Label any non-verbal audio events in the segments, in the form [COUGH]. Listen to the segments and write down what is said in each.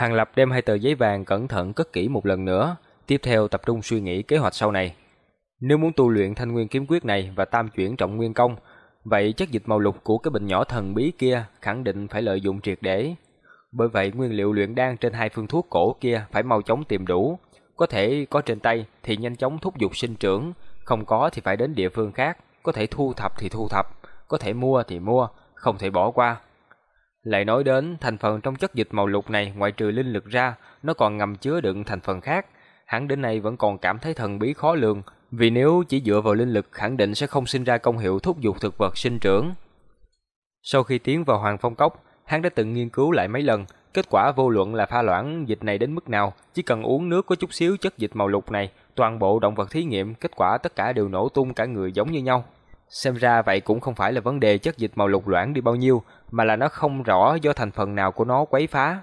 Hàng Lập đem hai tờ giấy vàng cẩn thận cất kỹ một lần nữa, tiếp theo tập trung suy nghĩ kế hoạch sau này. Nếu muốn tu luyện thanh nguyên kiếm quyết này và tam chuyển trọng nguyên công, vậy chất dịch màu lục của cái bình nhỏ thần bí kia khẳng định phải lợi dụng triệt để. Bởi vậy nguyên liệu luyện đan trên hai phương thuốc cổ kia phải mau chóng tìm đủ, có thể có trên tay thì nhanh chóng thúc giục sinh trưởng, không có thì phải đến địa phương khác, có thể thu thập thì thu thập, có thể mua thì mua, không thể bỏ qua. Lại nói đến thành phần trong chất dịch màu lục này ngoại trừ linh lực ra, nó còn ngầm chứa đựng thành phần khác. Hắn đến nay vẫn còn cảm thấy thần bí khó lường, vì nếu chỉ dựa vào linh lực khẳng định sẽ không sinh ra công hiệu thúc giục thực vật sinh trưởng. Sau khi tiến vào Hoàng Phong Cốc, hắn đã từng nghiên cứu lại mấy lần, kết quả vô luận là pha loãng dịch này đến mức nào, chỉ cần uống nước có chút xíu chất dịch màu lục này, toàn bộ động vật thí nghiệm, kết quả tất cả đều nổ tung cả người giống như nhau. Xem ra vậy cũng không phải là vấn đề chất dịch màu lục loãng đi bao nhiêu, mà là nó không rõ do thành phần nào của nó quấy phá.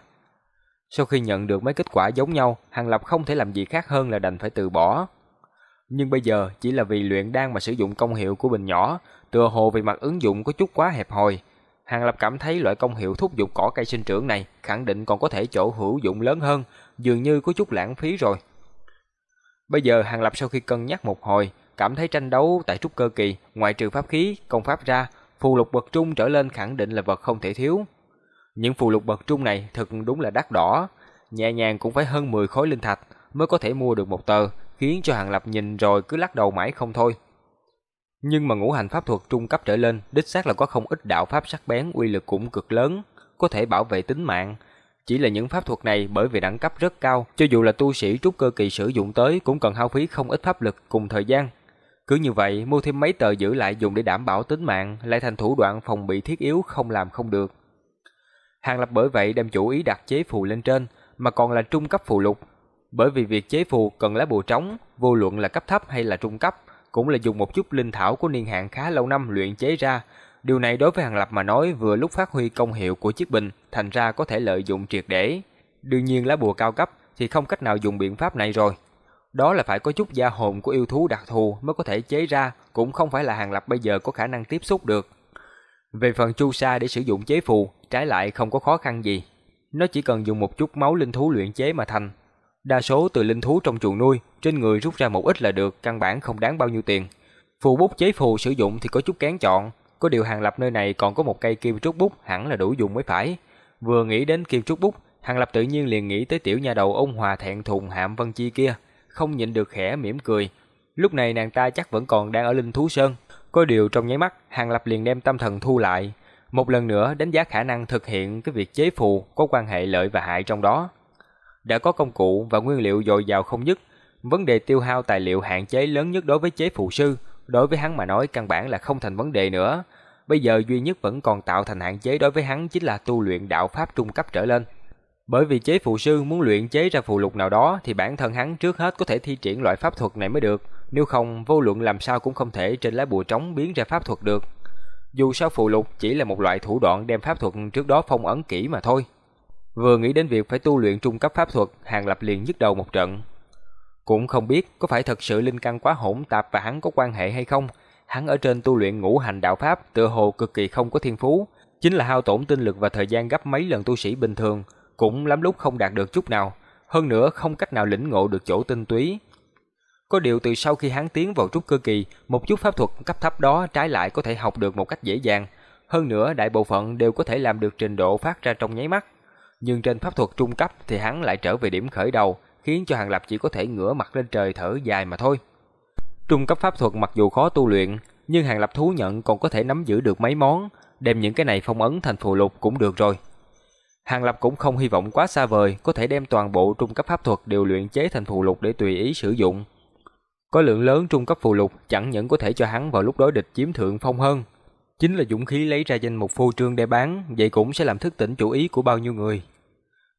Sau khi nhận được mấy kết quả giống nhau, Hàng Lập không thể làm gì khác hơn là đành phải từ bỏ. Nhưng bây giờ chỉ là vì luyện đan mà sử dụng công hiệu của bình nhỏ, tựa hồ về mặt ứng dụng có chút quá hẹp hòi. Hàng Lập cảm thấy loại công hiệu thúc giục cỏ cây sinh trưởng này khẳng định còn có thể chỗ hữu dụng lớn hơn, dường như có chút lãng phí rồi. Bây giờ Hàng Lập sau khi cân nhắc một hồi, cảm thấy tranh đấu tại trúc cơ kỳ, ngoại trừ pháp khí, công pháp ra, phù lục bậc trung trở lên khẳng định là vật không thể thiếu. Những phù lục bậc trung này thực đúng là đắt đỏ, nhẹ nhàng cũng phải hơn 10 khối linh thạch mới có thể mua được một tờ, khiến cho Hàng Lập nhìn rồi cứ lắc đầu mãi không thôi. Nhưng mà ngũ hành pháp thuật trung cấp trở lên, đích xác là có không ít đạo pháp sắc bén uy lực cũng cực lớn, có thể bảo vệ tính mạng. Chỉ là những pháp thuật này bởi vì đẳng cấp rất cao, cho dù là tu sĩ trúc cơ kỳ sử dụng tới cũng cần hao phí không ít pháp lực cùng thời gian. Cứ như vậy, mua thêm mấy tờ giữ lại dùng để đảm bảo tính mạng, lại thành thủ đoạn phòng bị thiết yếu không làm không được. Hàng Lập bởi vậy đem chủ ý đặt chế phù lên trên, mà còn là trung cấp phù lục. Bởi vì việc chế phù cần lá bùa trống, vô luận là cấp thấp hay là trung cấp, cũng là dùng một chút linh thảo của niên hạn khá lâu năm luyện chế ra. Điều này đối với Hàng Lập mà nói vừa lúc phát huy công hiệu của chiếc bình, thành ra có thể lợi dụng triệt để. Đương nhiên lá bùa cao cấp thì không cách nào dùng biện pháp này rồi. Đó là phải có chút gia hồn của yêu thú đặc thù mới có thể chế ra, cũng không phải là Hàng Lập bây giờ có khả năng tiếp xúc được. Về phần chu sa để sử dụng chế phù, trái lại không có khó khăn gì. Nó chỉ cần dùng một chút máu linh thú luyện chế mà thành. Đa số từ linh thú trong chuồng nuôi, trên người rút ra một ít là được, căn bản không đáng bao nhiêu tiền. Phù bút chế phù sử dụng thì có chút kén chọn, có điều Hàng Lập nơi này còn có một cây kim trúc bút hẳn là đủ dùng mới phải. Vừa nghĩ đến kim trúc bút, Hàng Lập tự nhiên liền nghĩ tới tiểu nhà đầu ông Hòa thẹn thùng Hạm Vân Chi kia, không nhịn được khẽ mỉm cười. Lúc này nàng ta chắc vẫn còn đang ở Linh Thú Sơn, có điều trong nháy mắt, Hàng Lập liền đem tâm thần thu lại, một lần nữa đánh giá khả năng thực hiện cái việc chế phù có quan hệ lợi và hại trong đó. Đã có công cụ và nguyên liệu dồi dào không nhất. vấn đề tiêu hao tài liệu hạn chế lớn nhất đối với chế phù sư, đối với hắn mà nói căn bản là không thành vấn đề nữa. Bây giờ duy nhất vẫn còn tạo thành hạn chế đối với hắn chính là tu luyện đạo pháp trung cấp trở lên. Bởi vì chế phù sư muốn luyện chế ra phù lục nào đó thì bản thân hắn trước hết có thể thi triển loại pháp thuật này mới được, nếu không vô luận làm sao cũng không thể trên lá bùa trống biến ra pháp thuật được. Dù sao phù lục chỉ là một loại thủ đoạn đem pháp thuật trước đó phong ấn kỹ mà thôi. Vừa nghĩ đến việc phải tu luyện trung cấp pháp thuật, Hàng Lập liền nhức đầu một trận. Cũng không biết có phải thật sự linh căn quá hỗn tạp và hắn có quan hệ hay không. Hắn ở trên tu luyện ngũ hành đạo pháp tựa hồ cực kỳ không có thiên phú, chính là hao tổn tinh lực và thời gian gấp mấy lần tu sĩ bình thường, cũng lắm lúc không đạt được chút nào, hơn nữa không cách nào lĩnh ngộ được chỗ tinh túy. Có điều từ sau khi hắn tiến vào trúc cơ kỳ, một chút pháp thuật cấp thấp đó trái lại có thể học được một cách dễ dàng, hơn nữa đại bộ phận đều có thể làm được trình độ phát ra trong nháy mắt. Nhưng trên pháp thuật trung cấp thì hắn lại trở về điểm khởi đầu, khiến cho Hàng Lập chỉ có thể ngửa mặt lên trời thở dài mà thôi. Trung cấp pháp thuật mặc dù khó tu luyện, nhưng Hàng Lập thú nhận còn có thể nắm giữ được mấy món, đem những cái này phong ấn thành phù lục cũng được rồi. Hàng Lập cũng không hy vọng quá xa vời có thể đem toàn bộ trung cấp pháp thuật đều luyện chế thành phù lục để tùy ý sử dụng. Có lượng lớn trung cấp phù lục chẳng những có thể cho hắn vào lúc đối địch chiếm thượng phong hơn, chính là dũng khí lấy ra danh mục phô trương để bán, vậy cũng sẽ làm thức tỉnh chủ ý của bao nhiêu người.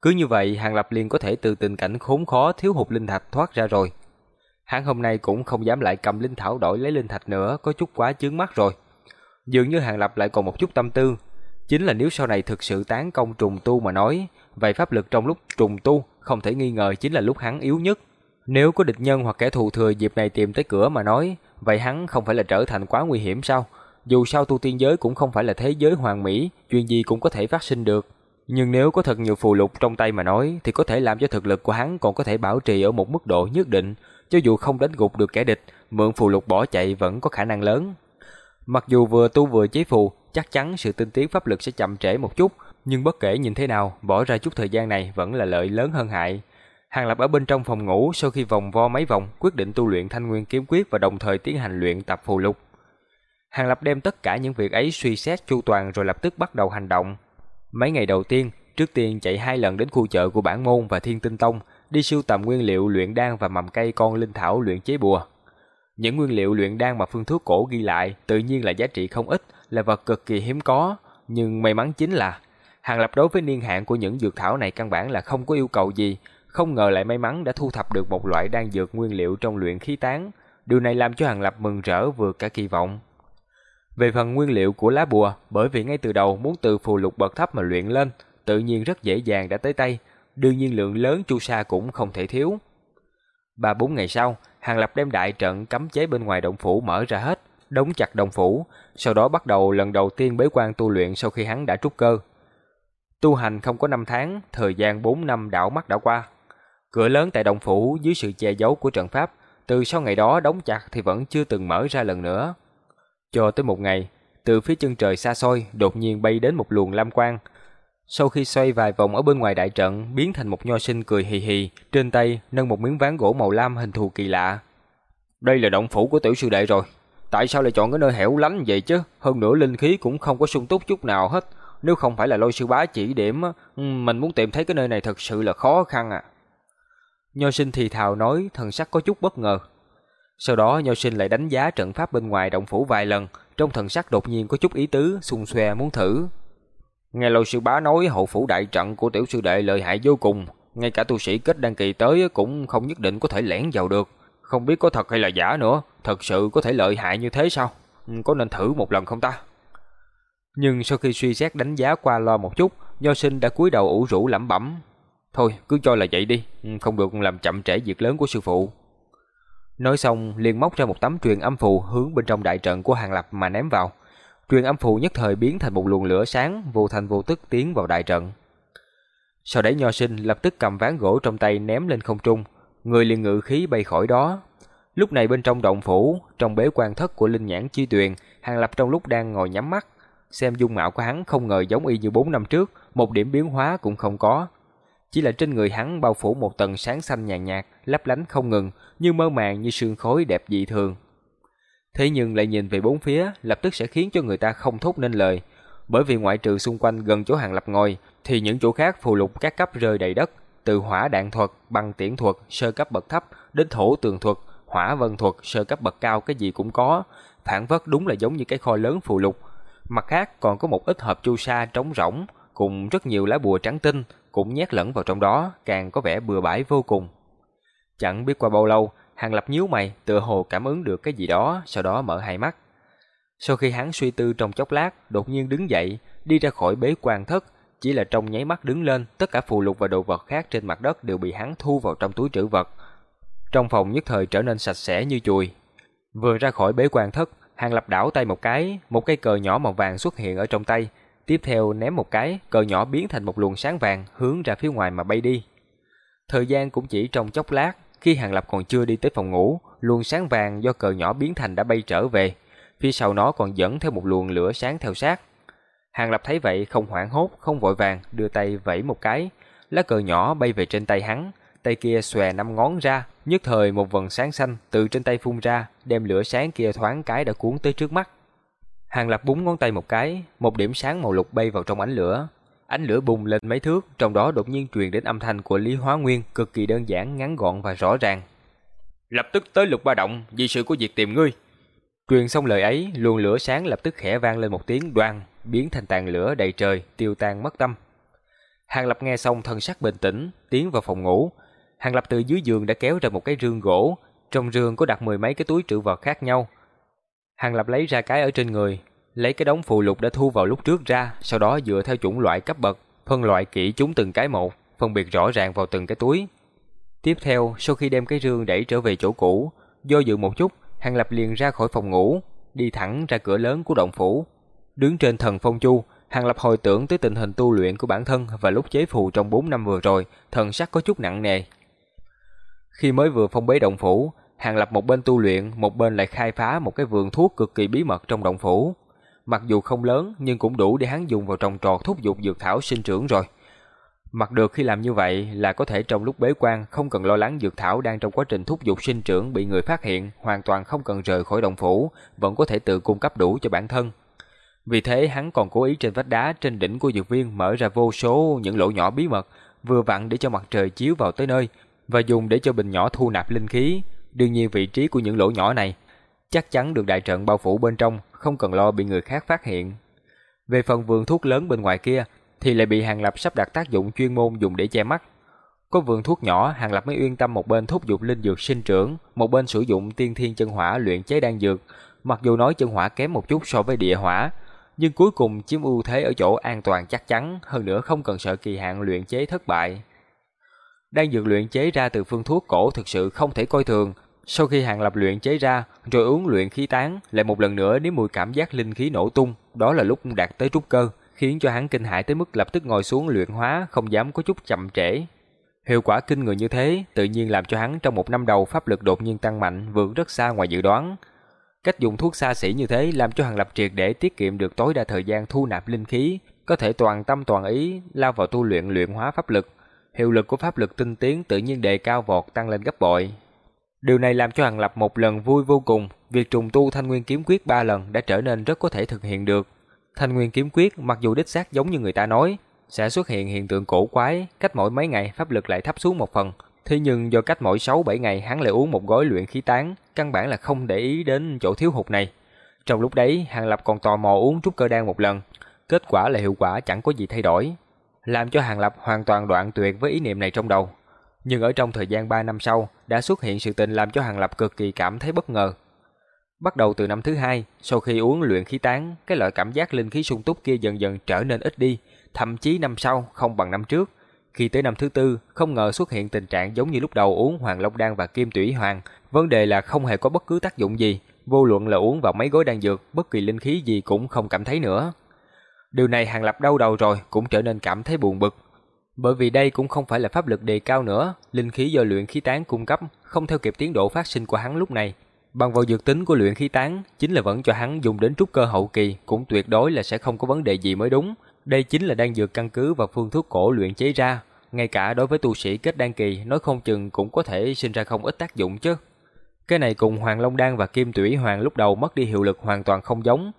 Cứ như vậy, Hàng Lập liền có thể từ tình cảnh khốn khó thiếu hụt linh thạch thoát ra rồi. Hắn hôm nay cũng không dám lại cầm linh thảo đổi lấy linh thạch nữa, có chút quá chướng mắt rồi. Dường như Hàng Lập lại còn một chút tâm tư, chính là nếu sau này thực sự tán công trùng tu mà nói, vậy pháp lực trong lúc trùng tu không thể nghi ngờ chính là lúc hắn yếu nhất. Nếu có địch nhân hoặc kẻ thù thừa dịp này tìm tới cửa mà nói, vậy hắn không phải là trở thành quá nguy hiểm sao? Dù sao tu tiên giới cũng không phải là thế giới hoàn mỹ, chuyện gì cũng có thể phát sinh được. Nhưng nếu có thật nhiều phù lục trong tay mà nói thì có thể làm cho thực lực của hắn còn có thể bảo trì ở một mức độ nhất định, cho dù không đánh gục được kẻ địch, mượn phù lục bỏ chạy vẫn có khả năng lớn. Mặc dù vừa tu vừa chế phù, chắc chắn sự tinh tiến pháp lực sẽ chậm trễ một chút, nhưng bất kể nhìn thế nào, bỏ ra chút thời gian này vẫn là lợi lớn hơn hại. Hàng Lập ở bên trong phòng ngủ sau khi vòng vo mấy vòng, quyết định tu luyện Thanh Nguyên kiếm quyết và đồng thời tiến hành luyện tập phù lục. Hàng Lập đem tất cả những việc ấy suy xét chu toàn rồi lập tức bắt đầu hành động. Mấy ngày đầu tiên, trước tiên chạy hai lần đến khu chợ của bản môn và Thiên Tinh Tông, đi sưu tầm nguyên liệu luyện đan và mầm cây con linh thảo luyện chế bùa. Những nguyên liệu luyện đan mà phương thuốc cổ ghi lại tự nhiên là giá trị không ít, là vật cực kỳ hiếm có, nhưng may mắn chính là Hàng Lập đối với niên hạn của những dược thảo này căn bản là không có yêu cầu gì, không ngờ lại may mắn đã thu thập được một loại đan dược nguyên liệu trong luyện khí tán. Điều này làm cho Hàng Lập mừng rỡ vượt cả kỳ vọng. Về phần nguyên liệu của lá bùa, bởi vì ngay từ đầu muốn từ phù lục bậc thấp mà luyện lên, tự nhiên rất dễ dàng đã tới tay, đương nhiên lượng lớn chu sa cũng không thể thiếu. Ba bốn ngày sau, Hàng Lập đem đại trận cấm chế bên ngoài động phủ mở ra hết, đóng chặt đồng phủ, sau đó bắt đầu lần đầu tiên bế quan tu luyện sau khi hắn đã trúc cơ. Tu hành không có năm tháng, thời gian 4 năm đảo mắt đã qua. Cửa lớn tại đồng phủ dưới sự che giấu của trận pháp, từ sau ngày đó đóng chặt thì vẫn chưa từng mở ra lần nữa. Cho tới một ngày, từ phía chân trời xa xôi đột nhiên bay đến một luồng lam quang. Sau khi xoay vài vòng ở bên ngoài đại trận, biến thành một nho sinh cười hì hì, trên tay nâng một miếng ván gỗ màu lam hình thù kỳ lạ. Đây là động phủ của tiểu sư đệ rồi. Tại sao lại chọn cái nơi hẻo lánh vậy chứ? Hơn nữa linh khí cũng không có sung túc chút nào hết. Nếu không phải là lôi sư bá chỉ điểm, ừ, mình muốn tìm thấy cái nơi này thật sự là khó khăn à. Nho sinh thì thào nói, thần sắc có chút bất ngờ. Sau đó Nho sinh lại đánh giá trận pháp bên ngoài động phủ vài lần, trong thần sắc đột nhiên có chút ý tứ, xung xoe muốn thử. Nghe lôi sư bá nói hậu phủ đại trận của tiểu sư đệ lợi hại vô cùng, ngay cả tu sĩ kết đăng kỳ tới cũng không nhất định có thể lẻn vào được. Không biết có thật hay là giả nữa, thật sự có thể lợi hại như thế sao? Ừ, có nên thử một lần không ta? Nhưng sau khi suy xét đánh giá qua lo một chút, Nho sinh đã cúi đầu ủ rũ lẩm bẩm. Thôi, cứ cho là vậy đi, ừ, không được làm chậm trễ việc lớn của sư phụ. Nói xong, liền móc ra một tấm truyền âm phù hướng bên trong đại trận của Hàng Lập mà ném vào. Truyền âm phù nhất thời biến thành một luồng lửa sáng, vô thành vô tức tiến vào đại trận. Sau đấy Nho sinh lập tức cầm ván gỗ trong tay ném lên không trung, người liền ngự khí bay khỏi đó. Lúc này bên trong động phủ, trong bế quan thất của Linh Nhãn Chi Tuyền, Hàng Lập trong lúc đang ngồi nhắm mắt, xem dung mạo của hắn không ngờ giống y như 4 năm trước, một điểm biến hóa cũng không có. Chỉ là trên người hắn bao phủ một tầng sáng xanh nhàn nhạt, lấp lánh không ngừng, như mơ màng như sương khói đẹp dị thường. Thế nhưng lại nhìn về bốn phía, lập tức sẽ khiến cho người ta không thốt nên lời, bởi vì ngoại trừ xung quanh gần chỗ hàng lập ngồi, thì những chỗ khác phù lục các cấp rơi đầy đất, từ hỏa đạn thuật, băng tiễn thuật, sơ cấp bậc thấp, đến thổ tường thuật, hỏa vân thuật, sơ cấp bậc cao cái gì cũng có, phản vất đúng là giống như cái kho lớn phù lục. Mặt khác còn có một ít hộp chu sa trống rỗng, cùng rất nhiều lá bùa trắng tinh, cũng nhét lẫn vào trong đó, càng có vẻ bừa bãi vô cùng. Chẳng biết qua bao lâu, Hàng Lập nhíu mày, tựa hồ cảm ứng được cái gì đó, sau đó mở hai mắt. Sau khi hắn suy tư trong chốc lát, đột nhiên đứng dậy, đi ra khỏi bế quan thất, chỉ là trong nháy mắt đứng lên, tất cả phù lục và đồ vật khác trên mặt đất đều bị hắn thu vào trong túi trữ vật. Trong phòng nhất thời trở nên sạch sẽ như chùi. Vừa ra khỏi bế quan thất, Hàng Lập đảo tay một cái, một cây cờ nhỏ màu vàng xuất hiện ở trong tay, tiếp theo ném một cái, cờ nhỏ biến thành một luồng sáng vàng hướng ra phía ngoài mà bay đi. Thời gian cũng chỉ trong chốc lát, khi Hàng Lập còn chưa đi tới phòng ngủ, luồng sáng vàng do cờ nhỏ biến thành đã bay trở về, phía sau nó còn dẫn theo một luồng lửa sáng theo sát. Hàng Lập thấy vậy không hoảng hốt, không vội vàng, đưa tay vẫy một cái, lá cờ nhỏ bay về trên tay hắn, tay kia xòe năm ngón ra, nhất thời một vần sáng xanh từ trên tay phun ra, đem lửa sáng kia thoáng cái đã cuốn tới trước mắt. Hàng Lập búng ngón tay một cái, một điểm sáng màu lục bay vào trong ánh lửa. Ánh lửa bùng lên mấy thước, trong đó đột nhiên truyền đến âm thanh của Lý Hóa Nguyên, cực kỳ đơn giản, ngắn gọn và rõ ràng. Lập tức tới lục ba động, vì sự của việc tìm ngươi. Truyền xong lời ấy, luồng lửa sáng lập tức khẽ vang lên một tiếng đoan, biến thành tàn lửa đầy trời, tiêu tan mất tâm. Hàng Lập nghe xong thân sắc bình tĩnh, tiến vào phòng ngủ. Hàng Lập từ dưới giường đã kéo ra một cái rương gỗ, trong rương có đặt mười mấy cái túi trữ vật khác nhau. Hàng Lập lấy ra cái ở trên người, lấy cái đống phù lục đã thu vào lúc trước ra, sau đó dựa theo chủng loại cấp bậc, phân loại kỹ chúng từng cái một, phân biệt rõ ràng vào từng cái túi. Tiếp theo, sau khi đem cái rương đẩy trở về chỗ cũ, do dự một chút, Hàng Lập liền ra khỏi phòng ngủ, đi thẳng ra cửa lớn của động phủ. Đứng trên thần phong chu, Hàng Lập hồi tưởng tới tình hình tu luyện của bản thân và lúc chế phù trong 4 năm vừa rồi, thần sắc có chút nặng nề. Khi mới vừa phong bế động phủ, Hàng Lập một bên tu luyện, một bên lại khai phá một cái vườn thuốc cực kỳ bí mật trong động phủ. Mặc dù không lớn nhưng cũng đủ để hắn dùng vào trồng trọt thúc dục dược thảo sinh trưởng rồi. Mặc được khi làm như vậy là có thể trong lúc bế quan không cần lo lắng dược thảo đang trong quá trình thúc dục sinh trưởng bị người phát hiện, hoàn toàn không cần rời khỏi động phủ, vẫn có thể tự cung cấp đủ cho bản thân. Vì thế hắn còn cố ý trên vách đá trên đỉnh của dược viên mở ra vô số những lỗ nhỏ bí mật, vừa vặn để cho mặt trời chiếu vào tới nơi và dùng để cho bình nhỏ thu nạp linh khí. Đương nhiên vị trí của những lỗ nhỏ này chắc chắn được đại trận bao phủ bên trong, không cần lo bị người khác phát hiện. Về phần vườn thuốc lớn bên ngoài kia thì lại bị Hàng Lập sắp đặt tác dụng chuyên môn dùng để che mắt. Có vườn thuốc nhỏ, Hàng Lập mới yên tâm một bên thúc giục linh dược sinh trưởng, một bên sử dụng tiên thiên chân hỏa luyện chế đan dược. Mặc dù nói chân hỏa kém một chút so với địa hỏa, nhưng cuối cùng chiếm ưu thế ở chỗ an toàn chắc chắn, hơn nữa không cần sợ kỳ hạn luyện chế thất bại. Đan dược luyện chế ra từ phương thuốc cổ thực sự không thể coi thường. Sau khi Hàng Lập luyện chế ra, rồi uống luyện khí tán, lại một lần nữa nếm mùi cảm giác linh khí nổ tung, đó là lúc đạt tới trúc cơ khiến cho hắn kinh hãi tới mức lập tức ngồi xuống luyện hóa, không dám có chút chậm trễ. Hiệu quả kinh người như thế, tự nhiên làm cho hắn trong một năm đầu pháp lực đột nhiên tăng mạnh, vượt rất xa ngoài dự đoán. Cách dùng thuốc xa xỉ như thế làm cho Hàng Lập triệt để tiết kiệm được tối đa thời gian thu nạp linh khí, có thể toàn tâm toàn ý lao vào tu luyện luyện hóa pháp lực. Hiệu lực của pháp lực tinh tiến tự nhiên đề cao vọt tăng lên gấp bội. Điều này làm cho Hàng Lập một lần vui vô cùng, việc trùng tu Thanh Nguyên kiếm quyết ba lần đã trở nên rất có thể thực hiện được. Thanh Nguyên kiếm quyết mặc dù đích xác giống như người ta nói, sẽ xuất hiện hiện tượng cổ quái, cách mỗi mấy ngày pháp lực lại thấp xuống một phần. Thế nhưng do cách mỗi 6-7 ngày hắn lại uống một gói luyện khí tán, căn bản là không để ý đến chỗ thiếu hụt này. Trong lúc đấy, Hàng Lập còn tò mò uống trúc cơ đan một lần, kết quả là hiệu quả chẳng có gì thay đổi, làm cho Hàng Lập hoàn toàn đoạn tuyệt với ý niệm này trong đầu. Nhưng ở trong thời gian 3 năm sau, đã xuất hiện sự tình làm cho Hàng Lập cực kỳ cảm thấy bất ngờ. Bắt đầu từ năm thứ hai, sau khi uống luyện khí tán, cái loại cảm giác linh khí sung túc kia dần dần trở nên ít đi, thậm chí năm sau không bằng năm trước. Khi tới năm thứ tư, không ngờ xuất hiện tình trạng giống như lúc đầu uống Hoàng Long đan và Kim Tủy Hoàng, vấn đề là không hề có bất cứ tác dụng gì, vô luận là uống vào mấy gói đan dược, bất kỳ linh khí gì cũng không cảm thấy nữa. Điều này Hàng Lập đau đầu rồi, cũng trở nên cảm thấy buồn bực. Bởi vì đây cũng không phải là pháp lực đề cao nữa, linh khí do luyện khí tán cung cấp, không theo kịp tiến độ phát sinh của hắn lúc này, Bằng vào dược tính của luyện khí tán, chính là vẫn cho hắn dùng đến trúc cơ hậu kỳ, cũng tuyệt đối là sẽ không có vấn đề gì mới đúng. Đây chính là đan dược căn cứ và phương thuốc cổ luyện chế ra, ngay cả đối với tu sĩ kết đan kỳ, nói không chừng cũng có thể sinh ra không ít tác dụng chứ. Cái này cùng Hoàng Long đan và Kim Tủy Hoàng lúc đầu mất đi hiệu lực hoàn toàn không giống.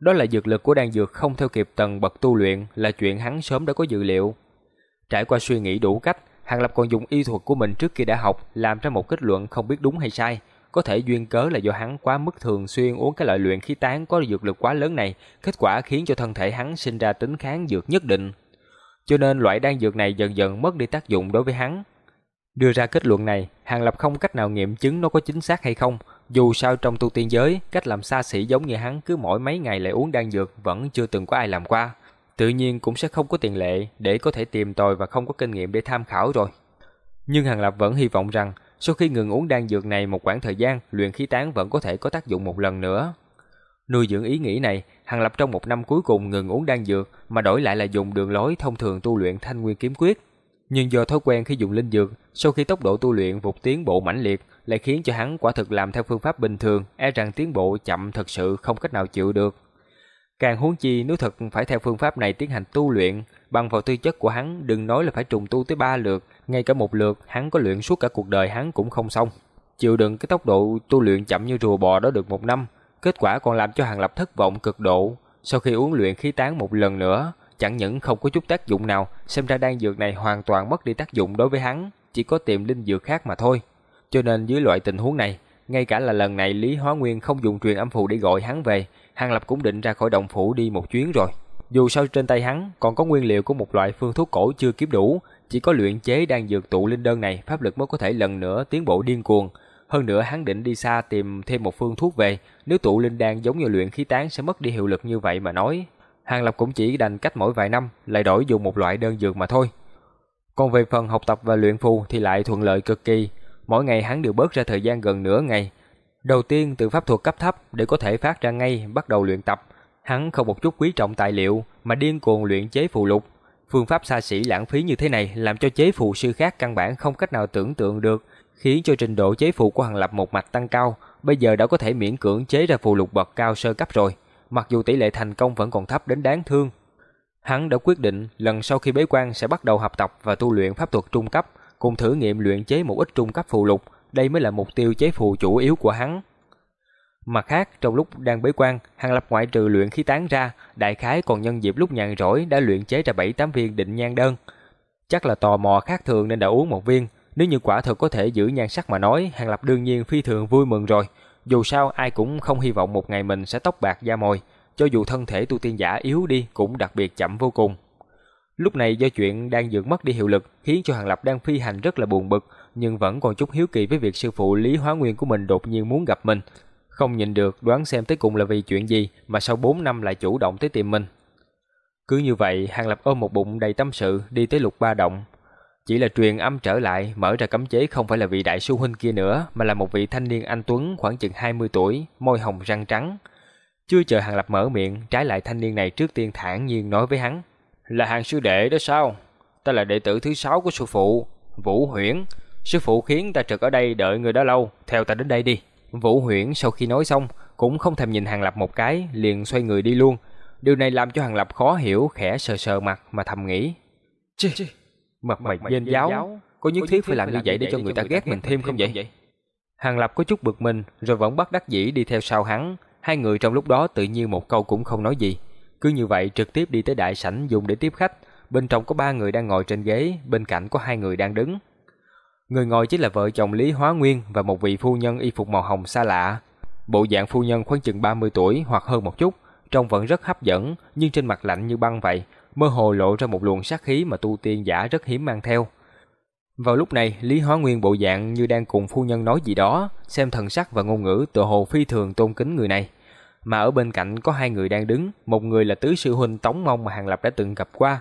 Đó là dược lực của đan dược không theo kịp tầng bậc tu luyện, là chuyện hắn sớm đã có dự liệu. Trải qua suy nghĩ đủ cách, Hàng Lập còn dùng y thuật của mình trước kia đã học, làm ra một kết luận không biết đúng hay sai, có thể duyên cớ là do hắn quá mức thường xuyên uống cái loại luyện khí tán có dược lực quá lớn này, kết quả khiến cho thân thể hắn sinh ra tính kháng dược nhất định. Cho nên loại đan dược này dần dần mất đi tác dụng đối với hắn. Đưa ra kết luận này, Hàng Lập không cách nào nghiệm chứng nó có chính xác hay không, dù sao trong tu tiên giới, cách làm xa xỉ giống như hắn cứ mỗi mấy ngày lại uống đan dược vẫn chưa từng có ai làm qua. Tự nhiên cũng sẽ không có tiền lệ để có thể tìm tòi và không có kinh nghiệm để tham khảo rồi. Nhưng Hàng Lập vẫn hy vọng rằng sau khi ngừng uống đan dược này một khoảng thời gian, luyện khí tán vẫn có thể có tác dụng một lần nữa. Nuôi dưỡng ý nghĩ này, Hàng Lập trong một năm cuối cùng ngừng uống đan dược mà đổi lại là dùng đường lối thông thường tu luyện thanh nguyên kiếm quyết. Nhưng do thói quen khi dùng linh dược, sau khi tốc độ tu luyện vụt tiến bộ mãnh liệt, lại khiến cho hắn quả thực làm theo phương pháp bình thường, e rằng tiến bộ chậm thật sự không cách nào chịu được. Càng huống chi nếu thật phải theo phương pháp này tiến hành tu luyện, bằng vào tư chất của hắn, đừng nói là phải trùng tu tới ba lượt, ngay cả một lượt hắn có luyện suốt cả cuộc đời hắn cũng không xong. Chịu đựng cái tốc độ tu luyện chậm như rùa bò đó được một năm, kết quả còn làm cho Hàng Lập thất vọng cực độ. Sau khi uống luyện khí tán một lần nữa, chẳng những không có chút tác dụng nào, xem ra đan dược này hoàn toàn mất đi tác dụng đối với hắn, chỉ có tìm linh dược khác mà thôi. Cho nên dưới loại tình huống này, ngay cả là lần này Lý Hóa Nguyên không dùng truyền âm phù để gọi hắn về, Hàng Lập cũng định ra khỏi động phủ đi một chuyến rồi. Dù sao trên tay hắn còn có nguyên liệu của một loại phương thuốc cổ chưa kiếm đủ, chỉ có luyện chế đan dược tụ linh đơn này, pháp lực mới có thể lần nữa tiến bộ điên cuồng. Hơn nữa hắn định đi xa tìm thêm một phương thuốc về, nếu tụ linh đan giống như luyện khí tán sẽ mất đi hiệu lực như vậy mà nói. Hàng Lập cũng chỉ đành cách mỗi vài năm lại đổi dùng một loại đơn dược mà thôi. Còn về phần học tập và luyện phù thì lại thuận lợi cực kỳ, mỗi ngày hắn đều bớt ra thời gian gần nửa ngày. Đầu tiên từ pháp thuật cấp thấp để có thể phát ra ngay bắt đầu luyện tập, hắn không một chút quý trọng tài liệu, mà điên cuồng luyện chế phù lục. Phương pháp xa xỉ lãng phí như thế này làm cho chế phù sư khác căn bản không cách nào tưởng tượng được, khiến cho trình độ chế phù của Hàng Lập một mạch tăng cao, bây giờ đã có thể miễn cưỡng chế ra phù lục bậc cao sơ cấp rồi, mặc dù tỷ lệ thành công vẫn còn thấp đến đáng thương. Hắn đã quyết định lần sau khi bế quan sẽ bắt đầu học tập và tu luyện pháp thuật trung cấp, cùng thử nghiệm luyện chế một ít trung cấp phù lục, đây mới là mục tiêu chế phù chủ yếu của hắn. Mặt khác, trong lúc đang bế quan, Hàng Lập ngoại trừ luyện khí tán ra, đại khái còn nhân dịp lúc nhàn rỗi đã luyện chế ra 7-8 viên định nhan đơn. Chắc là tò mò khác thường nên đã uống một viên, nếu như quả thực có thể giữ nhan sắc mà nói, Hàng Lập đương nhiên phi thường vui mừng rồi. Dù sao ai cũng không hy vọng một ngày mình sẽ tóc bạc da mồi, cho dù thân thể tu tiên giả yếu đi cũng đặc biệt chậm vô cùng. Lúc này do chuyện đang dược mất đi hiệu lực khiến cho Hàng Lập đang phi hành rất là buồn bực, nhưng vẫn còn chút hiếu kỳ với việc sư phụ Lý Hóa Nguyên của mình đột nhiên muốn gặp mình. Không nhìn được đoán xem tới cùng là vì chuyện gì mà sau 4 năm lại chủ động tới tìm mình. Cứ như vậy, Hàng Lập ôm một bụng đầy tâm sự đi tới lục ba động. Chỉ là truyền âm trở lại, mở ra cấm chế không phải là vị đại sư huynh kia nữa, mà là một vị thanh niên anh Tuấn khoảng chừng 20 tuổi, môi hồng răng trắng. Chưa chờ Hàng Lập mở miệng, trái lại thanh niên này trước tiên thản nhiên nói với hắn. Là hàng sư đệ đó sao? Ta là đệ tử thứ sáu của sư phụ, Vũ Huyễn. Sư phụ khiến ta trực ở đây đợi người đó lâu, theo ta đến đây đi. Vũ Huyễn sau khi nói xong, cũng không thèm nhìn Hàng Lập một cái, liền xoay người đi luôn. Điều này làm cho Hàng Lập khó hiểu, khẽ sờ sờ mặt mà thầm nghĩ. Chì, mật mày danh giáo, có nhất thiết phải làm như vậy để cho người ta ghét mình thêm không vậy? Hàng Lập có chút bực mình, rồi vẫn bắt đắc dĩ đi theo sau hắn. Hai người trong lúc đó tự nhiên một câu cũng không nói gì. Cứ như vậy trực tiếp đi tới đại sảnh dùng để tiếp khách. Bên trong có ba người đang ngồi trên ghế, bên cạnh có hai người đang đứng. Người ngồi chính là vợ chồng Lý Hóa Nguyên và một vị phu nhân y phục màu hồng xa lạ. Bộ dạng phu nhân khoảng chừng 30 tuổi hoặc hơn một chút, trông vẫn rất hấp dẫn, nhưng trên mặt lạnh như băng vậy, mơ hồ lộ ra một luồng sát khí mà tu tiên giả rất hiếm mang theo. Vào lúc này, Lý Hóa Nguyên bộ dạng như đang cùng phu nhân nói gì đó, xem thần sắc và ngôn ngữ tựa hồ phi thường tôn kính người này. Mà ở bên cạnh có hai người đang đứng, một người là tứ sư huynh Tống Mông mà Hàng Lập đã từng gặp qua,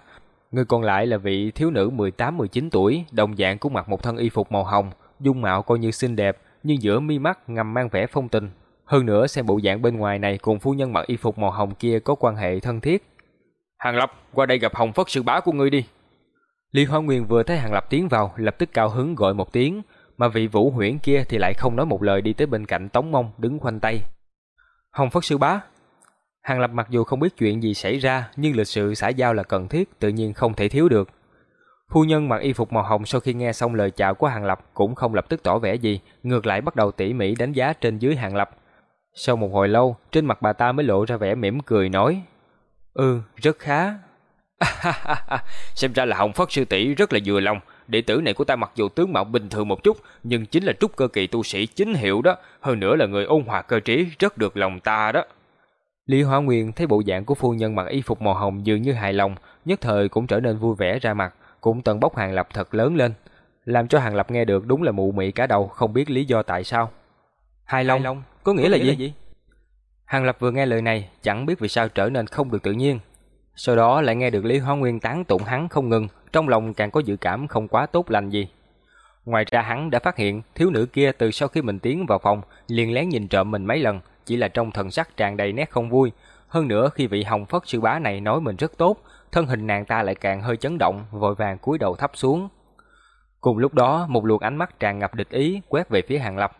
người còn lại là vị thiếu nữ 18-19 tuổi, đồng dạng cũng mặc một thân y phục màu hồng, dung mạo coi như xinh đẹp, nhưng giữa mi mắt ngầm mang vẻ phong tình. Hơn nữa xem bộ dạng bên ngoài này cùng phu nhân mặc y phục màu hồng kia có quan hệ thân thiết. Hàng Lập, qua đây gặp Hồng Phất sư bá của ngươi đi. Lý Hoa Nguyên vừa thấy Hàng Lập tiến vào, lập tức cao hứng gọi một tiếng, mà vị Vũ Huyễn kia thì lại không nói một lời đi tới bên cạnh Tống Mông đứng khoanh tay. Hồng Phất sư bá. Hàng Lập mặc dù không biết chuyện gì xảy ra, nhưng lịch sự xã giao là cần thiết, tự nhiên không thể thiếu được. Phu nhân mặc y phục màu hồng sau khi nghe xong lời chào của Hàng Lập cũng không lập tức tỏ vẻ gì, ngược lại bắt đầu tỉ mỉ đánh giá trên dưới Hàng Lập. Sau một hồi lâu, trên mặt bà ta mới lộ ra vẻ mỉm cười nói: "Ừ, rất khá." [LAUGHS] Xem ra là Hồng Phất sư tỷ rất là vừa lòng, đệ tử này của ta mặc dù tướng mạo bình thường một chút, nhưng chính là trúc cơ kỳ tu sĩ chính hiệu đó, hơn nữa là người ôn hòa cơ trí, rất được lòng ta đó. Lý Hóa Nguyên thấy bộ dạng của phu nhân mặc y phục màu hồng dường như hài lòng, nhất thời cũng trở nên vui vẻ ra mặt, cũng tận bốc Hàng Lập thật lớn lên, làm cho Hàng Lập nghe được đúng là mụ mị cả đầu, không biết lý do tại sao. Hài lòng, hài lòng có nghĩa, có là, nghĩa gì? là gì? Hàng Lập vừa nghe lời này, chẳng biết vì sao trở nên không được tự nhiên. Sau đó lại nghe được Lý Hóa Nguyên tán tụng hắn không ngừng, trong lòng càng có dự cảm không quá tốt lành gì. Ngoài ra hắn đã phát hiện thiếu nữ kia từ sau khi mình tiến vào phòng liền lén nhìn trộm mình mấy lần, chỉ là trong thần sắc tràn đầy nét không vui. Hơn nữa khi vị Hồng Phất sư bá này nói mình rất tốt, thân hình nàng ta lại càng hơi chấn động, vội vàng cúi đầu thấp xuống. Cùng lúc đó, một luồng ánh mắt tràn ngập địch ý quét về phía Hàng Lập,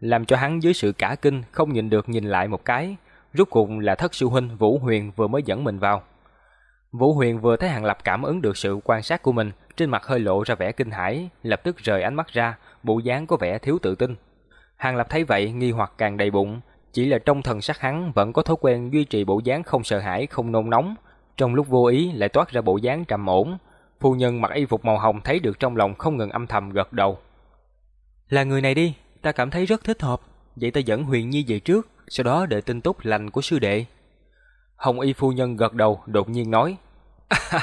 làm cho hắn dưới sự cả kinh không nhìn được nhìn lại một cái. Rốt cuộc là thất sư huynh Vũ Huyền vừa mới dẫn mình vào. Vũ Huyền vừa thấy Hàng Lập cảm ứng được sự quan sát của mình, trên mặt hơi lộ ra vẻ kinh hãi, lập tức rời ánh mắt ra, bộ dáng có vẻ thiếu tự tin. Hàng Lập thấy vậy, nghi hoặc càng đầy bụng, chỉ là trong thần sắc hắn vẫn có thói quen duy trì bộ dáng không sợ hãi, không nôn nóng, trong lúc vô ý lại toát ra bộ dáng trầm ổn. Phu nhân mặc y phục màu hồng thấy được trong lòng không ngừng âm thầm gật đầu. Là người này đi, ta cảm thấy rất thích hợp, vậy ta dẫn Huyền Nhi về trước, sau đó đợi tin tốt lành của sư đệ. Hồng y phu nhân gật đầu, đột nhiên nói. [LAUGHS]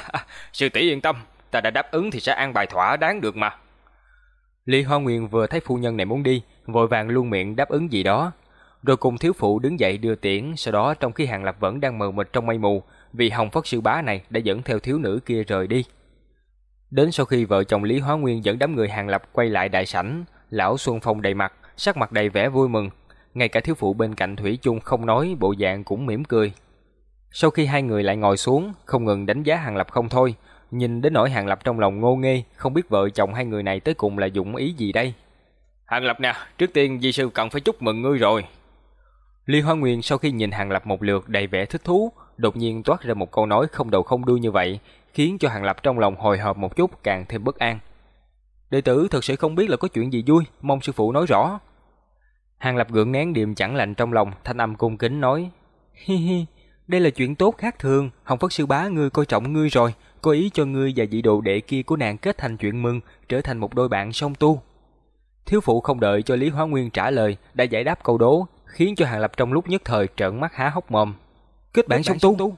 sư tỷ yên tâm, ta đã đáp ứng thì sẽ an bài thỏa đáng được mà. Lý Hoa Nguyên vừa thấy phu nhân này muốn đi, vội vàng luôn miệng đáp ứng gì đó. Rồi cùng thiếu phụ đứng dậy đưa tiễn, sau đó trong khi Hàng Lập vẫn đang mờ mịt trong mây mù, vì Hồng Phất sư bá này đã dẫn theo thiếu nữ kia rời đi. Đến sau khi vợ chồng Lý Hóa Nguyên dẫn đám người Hàng Lập quay lại đại sảnh, lão Xuân Phong đầy mặt, sắc mặt đầy vẻ vui mừng, ngay cả thiếu phụ bên cạnh thủy chung không nói, bộ dạng cũng mỉm cười. Sau khi hai người lại ngồi xuống, không ngừng đánh giá Hàng Lập không thôi, nhìn đến nỗi Hàng Lập trong lòng ngô nghê, không biết vợ chồng hai người này tới cùng là dụng ý gì đây. Hàng Lập nè, trước tiên di sư cần phải chúc mừng ngươi rồi. Lý Hoa Nguyên sau khi nhìn Hàng Lập một lượt đầy vẻ thích thú, đột nhiên toát ra một câu nói không đầu không đuôi như vậy, khiến cho Hàng Lập trong lòng hồi hộp một chút càng thêm bất an. Đệ tử thật sự không biết là có chuyện gì vui, mong sư phụ nói rõ. Hàng Lập gượng nén điềm chẳng lạnh trong lòng, thanh âm cung kính nói: "Hi hi, đây là chuyện tốt khác thường, Hồng Phất sư bá ngươi coi trọng ngươi rồi, cố ý cho ngươi và vị đồ đệ kia của nàng kết thành chuyện mừng, trở thành một đôi bạn song tu." Thiếu phụ không đợi cho Lý Hóa Nguyên trả lời, đã giải đáp câu đố, khiến cho Hàng Lập trong lúc nhất thời trợn mắt há hốc mồm. Kết bạn song tu.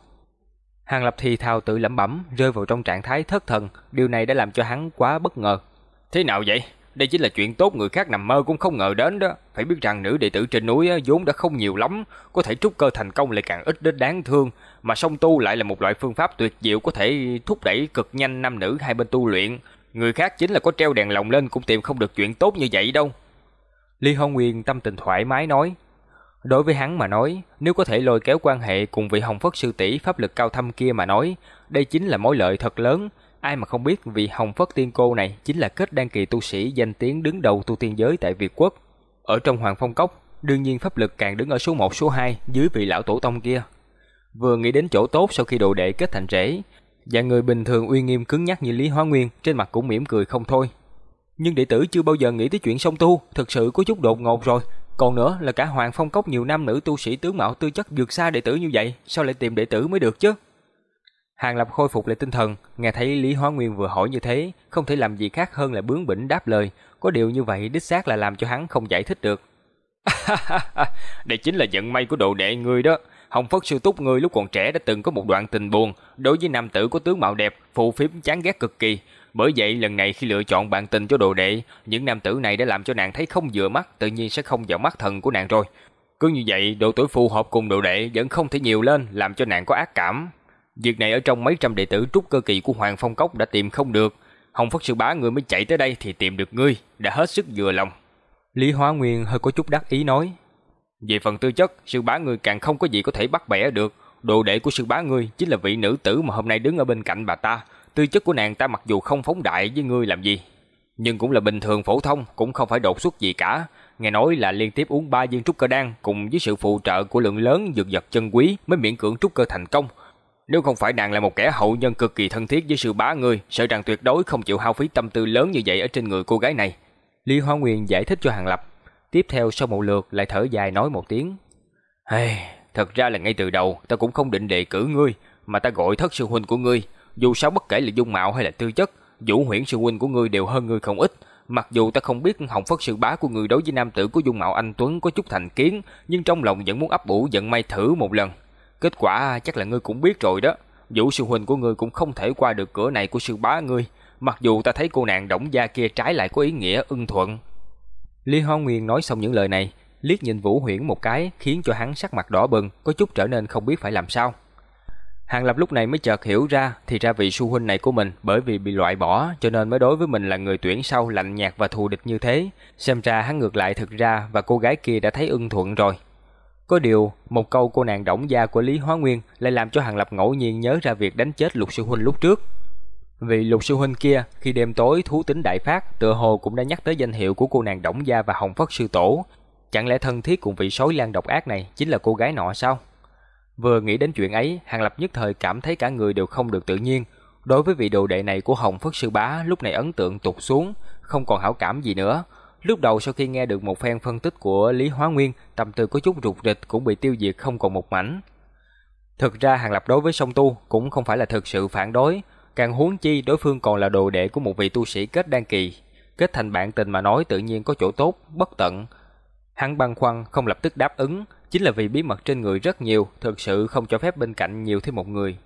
Hàng Lập thì thào tự lẩm bẩm, rơi vào trong trạng thái thất thần, điều này đã làm cho hắn quá bất ngờ. Thế nào vậy? Đây chính là chuyện tốt người khác nằm mơ cũng không ngờ đến đó. Phải biết rằng nữ đệ tử trên núi vốn đã không nhiều lắm, có thể trúc cơ thành công lại càng ít đến đáng thương, mà song tu lại là một loại phương pháp tuyệt diệu có thể thúc đẩy cực nhanh nam nữ hai bên tu luyện. Người khác chính là có treo đèn lồng lên cũng tìm không được chuyện tốt như vậy đâu. Ly Hồng Nguyên tâm tình thoải mái nói, Đối với hắn mà nói, nếu có thể lôi kéo quan hệ cùng vị Hồng Phất sư tỷ pháp lực cao thâm kia mà nói, đây chính là mối lợi thật lớn. Ai mà không biết vị Hồng Phất tiên cô này chính là kết đăng kỳ tu sĩ danh tiếng đứng đầu tu tiên giới tại Việt Quốc. Ở trong Hoàng Phong Cốc, đương nhiên pháp lực càng đứng ở số 1 số 2 dưới vị lão tổ tông kia. Vừa nghĩ đến chỗ tốt sau khi đồ đệ kết thành rễ, và người bình thường uy nghiêm cứng nhắc như Lý Hóa Nguyên trên mặt cũng mỉm cười không thôi. Nhưng đệ tử chưa bao giờ nghĩ tới chuyện song tu, thực sự có chút đột ngột rồi, còn nữa là cả Hoàng Phong Cốc nhiều nam nữ tu sĩ tướng mạo tư chất vượt xa đệ tử như vậy, sao lại tìm đệ tử mới được chứ? Hàng Lập khôi phục lại tinh thần, nghe thấy Lý Hóa Nguyên vừa hỏi như thế, không thể làm gì khác hơn là bướng bỉnh đáp lời, có điều như vậy đích xác là làm cho hắn không giải thích được. [LAUGHS] Đây chính là vận may của đồ đệ ngươi đó. Hồng Phất sư túc ngươi lúc còn trẻ đã từng có một đoạn tình buồn, đối với nam tử có tướng mạo đẹp, phụ phím chán ghét cực kỳ, bởi vậy lần này khi lựa chọn bạn tình cho đồ đệ, những nam tử này đã làm cho nàng thấy không vừa mắt, tự nhiên sẽ không vào mắt thần của nàng rồi. Cứ như vậy, độ tuổi phù hợp cùng đồ đệ vẫn không thể nhiều lên, làm cho nàng có ác cảm. Việc này ở trong mấy trăm đệ tử trúc cơ kỳ của Hoàng Phong Cốc đã tìm không được. Hồng Phất sư bá người mới chạy tới đây thì tìm được ngươi, đã hết sức vừa lòng. Lý Hóa Nguyên hơi có chút đắc ý nói. Về phần tư chất, sư bá ngươi càng không có gì có thể bắt bẻ được. Đồ đệ của sư bá ngươi chính là vị nữ tử mà hôm nay đứng ở bên cạnh bà ta, Tư chất của nàng ta mặc dù không phóng đại với ngươi làm gì, nhưng cũng là bình thường phổ thông, cũng không phải đột xuất gì cả. Nghe nói là liên tiếp uống ba viên trúc cơ đan cùng với sự phụ trợ của lượng lớn dược vật chân quý mới miễn cưỡng trúc cơ thành công. Nếu không phải nàng là một kẻ hậu nhân cực kỳ thân thiết với sư bá ngươi, sợ rằng tuyệt đối không chịu hao phí tâm tư lớn như vậy ở trên người cô gái này. Lý Hoa Nguyên giải thích cho Hàng Lập. Tiếp theo sau một lượt lại thở dài nói một tiếng. Hey, thật ra là ngay từ đầu ta cũng không định đề cử ngươi, mà ta gọi thất sư huynh của ngươi, dù sao bất kể là dung mạo hay là tư chất, Vũ Huyễn sư huynh của ngươi đều hơn ngươi không ít. Mặc dù ta không biết Hồng Phất sư bá của ngươi đối với nam tử của dung mạo anh tuấn có chút thành kiến, nhưng trong lòng vẫn muốn ấp ủ giận may thử một lần. Kết quả chắc là ngươi cũng biết rồi đó. Vũ sư huynh của ngươi cũng không thể qua được cửa này của sư bá ngươi, mặc dù ta thấy cô nàng đổng gia kia trái lại có ý nghĩa ưng thuận. Lý Hoa Nguyên nói xong những lời này, liếc nhìn Vũ Huyễn một cái, khiến cho hắn sắc mặt đỏ bừng, có chút trở nên không biết phải làm sao. Hàng Lập lúc này mới chợt hiểu ra, thì ra vị sư huynh này của mình bởi vì bị loại bỏ, cho nên mới đối với mình là người tuyển sau lạnh nhạt và thù địch như thế. Xem ra hắn ngược lại thực ra và cô gái kia đã thấy ưng thuận rồi. Có điều, một câu cô nàng đổng gia của Lý Hóa Nguyên lại làm cho Hàng Lập ngẫu nhiên nhớ ra việc đánh chết lục sư huynh lúc trước. Vì lục sư huynh kia, khi đêm tối thú tính đại phát, tựa hồ cũng đã nhắc tới danh hiệu của cô nàng đổng gia và hồng phất sư tổ. Chẳng lẽ thân thiết cùng vị sói lan độc ác này chính là cô gái nọ sao? Vừa nghĩ đến chuyện ấy, Hàng Lập nhất thời cảm thấy cả người đều không được tự nhiên. Đối với vị đồ đệ này của Hồng Phất Sư Bá lúc này ấn tượng tụt xuống, không còn hảo cảm gì nữa. Lúc đầu sau khi nghe được một phen phân tích của Lý Hóa Nguyên, tâm tư có chút rụt rịch cũng bị tiêu diệt không còn một mảnh. Thực ra Hàng Lập đối với song tu cũng không phải là thực sự phản đối, càng huống chi đối phương còn là đồ đệ của một vị tu sĩ kết đan kỳ, kết thành bạn tình mà nói tự nhiên có chỗ tốt, bất tận. Hắn băn khoăn không lập tức đáp ứng, chính là vì bí mật trên người rất nhiều, thực sự không cho phép bên cạnh nhiều thêm một người.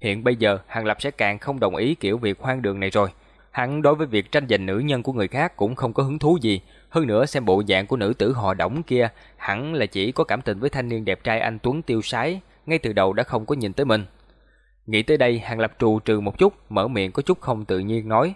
Hiện bây giờ, Hàng Lập sẽ càng không đồng ý kiểu việc hoang đường này rồi. Hắn đối với việc tranh giành nữ nhân của người khác cũng không có hứng thú gì, hơn nữa xem bộ dạng của nữ tử họ đổng kia, hẳn là chỉ có cảm tình với thanh niên đẹp trai anh Tuấn tiêu sái, ngay từ đầu đã không có nhìn tới mình. Nghĩ tới đây, Hàng Lập trù trừ một chút, mở miệng có chút không tự nhiên nói.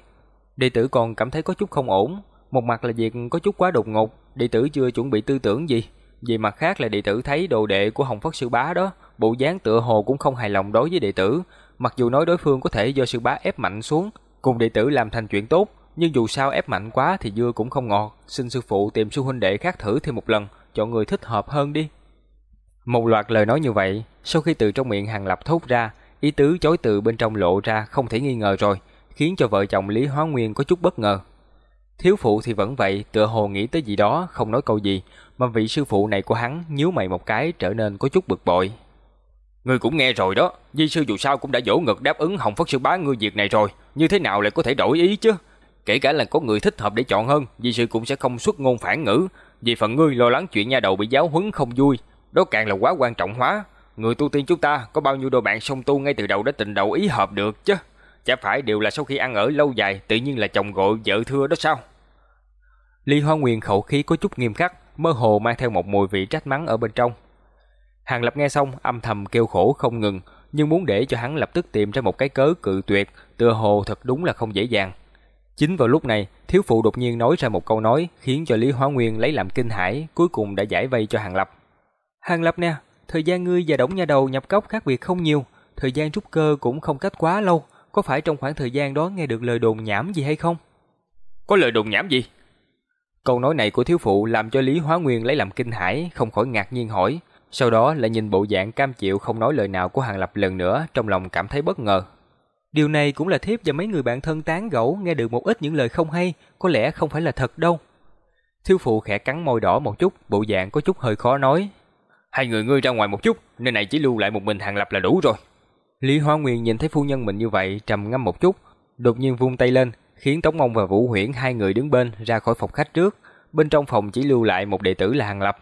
Đệ tử còn cảm thấy có chút không ổn, một mặt là việc có chút quá đột ngột, đệ tử chưa chuẩn bị tư tưởng gì. Vì mặt khác là đệ tử thấy đồ đệ của Hồng Phất Sư Bá đó, bộ dáng tựa hồ cũng không hài lòng đối với đệ tử, mặc dù nói đối phương có thể do sư bá ép mạnh xuống, cùng đệ tử làm thành chuyện tốt, nhưng dù sao ép mạnh quá thì dưa cũng không ngọt, xin sư phụ tìm sư huynh đệ khác thử thêm một lần, chọn người thích hợp hơn đi. Một loạt lời nói như vậy, sau khi từ trong miệng Hàng Lập thốt ra, ý tứ chối từ bên trong lộ ra không thể nghi ngờ rồi, khiến cho vợ chồng Lý Hóa Nguyên có chút bất ngờ. Thiếu phụ thì vẫn vậy, tựa hồ nghĩ tới gì đó, không nói câu gì, mà vị sư phụ này của hắn nhíu mày một cái trở nên có chút bực bội. Ngươi cũng nghe rồi đó, di sư dù sao cũng đã dỗ ngực đáp ứng Hồng Phất sư bá ngươi việc này rồi, như thế nào lại có thể đổi ý chứ? Kể cả là có người thích hợp để chọn hơn, di sư cũng sẽ không xuất ngôn phản ngữ, vì phần ngươi lo lắng chuyện nha đầu bị giáo huấn không vui, đó càng là quá quan trọng hóa. Người tu tiên chúng ta có bao nhiêu đồ bạn song tu ngay từ đầu đã tình đầu ý hợp được chứ? Chả phải đều là sau khi ăn ở lâu dài tự nhiên là chồng gọi vợ thưa đó sao? Lý Hoa Nguyên khẩu khí có chút nghiêm khắc, mơ hồ mang theo một mùi vị trách mắng ở bên trong. Hàng Lập nghe xong âm thầm kêu khổ không ngừng, nhưng muốn để cho hắn lập tức tìm ra một cái cớ cự tuyệt, tựa hồ thật đúng là không dễ dàng. Chính vào lúc này, thiếu phụ đột nhiên nói ra một câu nói khiến cho Lý Hóa Nguyên lấy làm kinh hãi, cuối cùng đã giải vây cho Hàng Lập. Hàng Lập nè, thời gian ngươi và Đổng Nha Đầu nhập cốc khác biệt không nhiều, thời gian trúc cơ cũng không cách quá lâu, có phải trong khoảng thời gian đó nghe được lời đồn nhảm gì hay không? Có lời đồn nhảm gì? Câu nói này của thiếu phụ làm cho Lý Hóa Nguyên lấy làm kinh hãi, không khỏi ngạc nhiên hỏi, sau đó lại nhìn bộ dạng cam chịu không nói lời nào của Hàng Lập lần nữa, trong lòng cảm thấy bất ngờ. Điều này cũng là thiếp và mấy người bạn thân tán gẫu nghe được một ít những lời không hay, có lẽ không phải là thật đâu. Thiếu phụ khẽ cắn môi đỏ một chút, bộ dạng có chút hơi khó nói. Hai người ngươi ra ngoài một chút, nơi này chỉ lưu lại một mình Hàng Lập là đủ rồi. Lý Hoa Nguyên nhìn thấy phu nhân mình như vậy, trầm ngâm một chút, đột nhiên vung tay lên, khiến Tống Mông và Vũ Huyễn hai người đứng bên ra khỏi phòng khách trước. Bên trong phòng chỉ lưu lại một đệ tử là Hàng Lập.